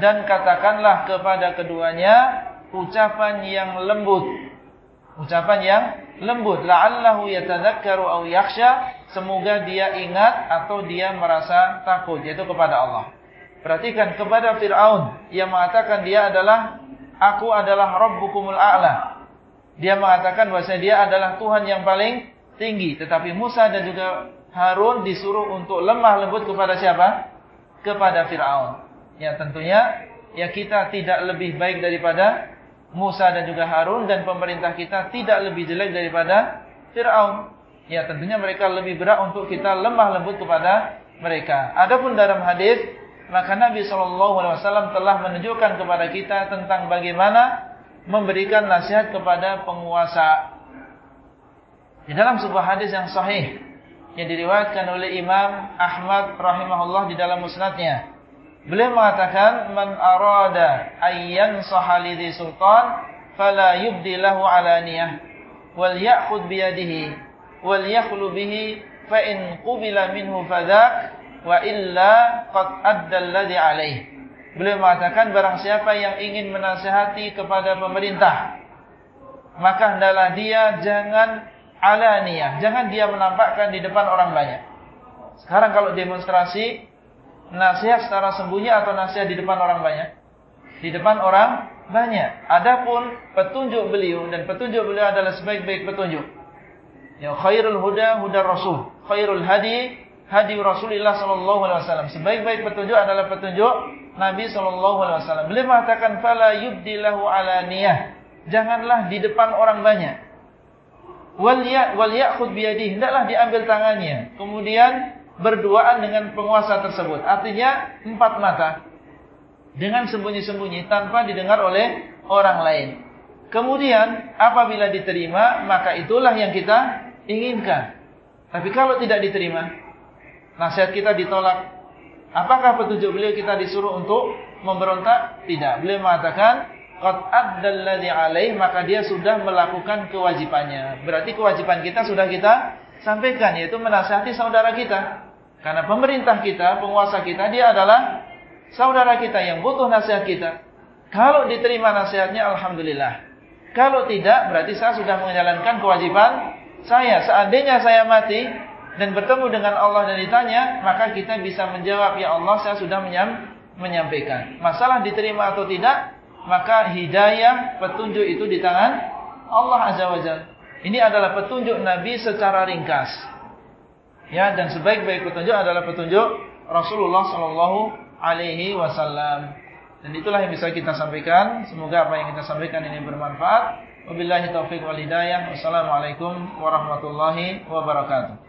dan katakanlah kepada keduanya ucapan yang lembut Ucapan yang lembut. La'allahu yatadzakkaru aw yakhsha. Semoga dia ingat atau dia merasa takut. Yaitu kepada Allah. Perhatikan kepada Fir'aun. Yang mengatakan dia adalah. Aku adalah Rabbukumul A'la. Dia mengatakan bahwa dia adalah Tuhan yang paling tinggi. Tetapi Musa dan juga Harun disuruh untuk lemah lembut kepada siapa? Kepada Fir'aun. Ya tentunya ya kita tidak lebih baik daripada Musa dan juga Harun dan pemerintah kita tidak lebih jelek daripada Fir'aun. Ya tentunya mereka lebih berat untuk kita lemah lembut kepada mereka. Adapun dalam hadis maka Nabi SAW telah menunjukkan kepada kita tentang bagaimana memberikan nasihat kepada penguasa. Di dalam sebuah hadis yang sahih yang diriwayatkan oleh Imam Ahmad rahimahullah di dalam musnadnya. Beliau mengatakan man arada ayyan sahalidhi sultan fala yubdi lahu alaniyah wal ya'khud bi yadihi wal yakhlu bihi fa in qubila minhu fadak wa illa qad adda alladhi alaih. Beliau mengatakan barang siapa yang ingin menasihati kepada pemerintah maka hendaklah dia jangan alaniyah, jangan dia menampakkan di depan orang banyak. Sekarang kalau demonstrasi nasihat secara sembunyi atau nasihat di depan orang banyak? Di depan orang banyak. Adapun petunjuk beliau dan petunjuk beliau adalah sebaik-baik petunjuk. Ya khairul huda huda rasul, khairul hadi hadi Rasulullah sallallahu alaihi wasallam. Sebaik-baik petunjuk adalah petunjuk Nabi sallallahu alaihi wasallam. Beliau mengatakan fala yubdilahu alaniyah. Janganlah di depan orang banyak. Wal ya wal ya'khud biyadihi, hendaklah diambil tangannya. Kemudian berduaan dengan penguasa tersebut. Artinya empat mata dengan sembunyi-sembunyi tanpa didengar oleh orang lain. Kemudian apabila diterima maka itulah yang kita inginkan. Tapi kalau tidak diterima, nasihat kita ditolak. Apakah petunjuk beliau kita disuruh untuk memberontak? Tidak. Beliau mengatakan qad addalladzi alaih maka dia sudah melakukan kewajibannya. Berarti kewajiban kita sudah kita sampaikan yaitu menasihati saudara kita. Karena pemerintah kita, penguasa kita dia adalah saudara kita yang butuh nasihat kita. Kalau diterima nasihatnya, Alhamdulillah. Kalau tidak, berarti saya sudah menjalankan kewajiban saya. Seandainya saya mati dan bertemu dengan Allah dan ditanya, maka kita bisa menjawab, Ya Allah, saya sudah menyam, menyampaikan. Masalah diterima atau tidak, maka hidayah, petunjuk itu di tangan Allah Azza wa Jalla. Ini adalah petunjuk Nabi secara ringkas. Ya, dan sebaik-baik petunjuk adalah petunjuk Rasulullah sallallahu alaihi wasallam. Dan itulah yang bisa kita sampaikan. Semoga apa yang kita sampaikan ini bermanfaat. Wabillahi taufiq wal hidayah. Wassalamualaikum warahmatullahi wabarakatuh.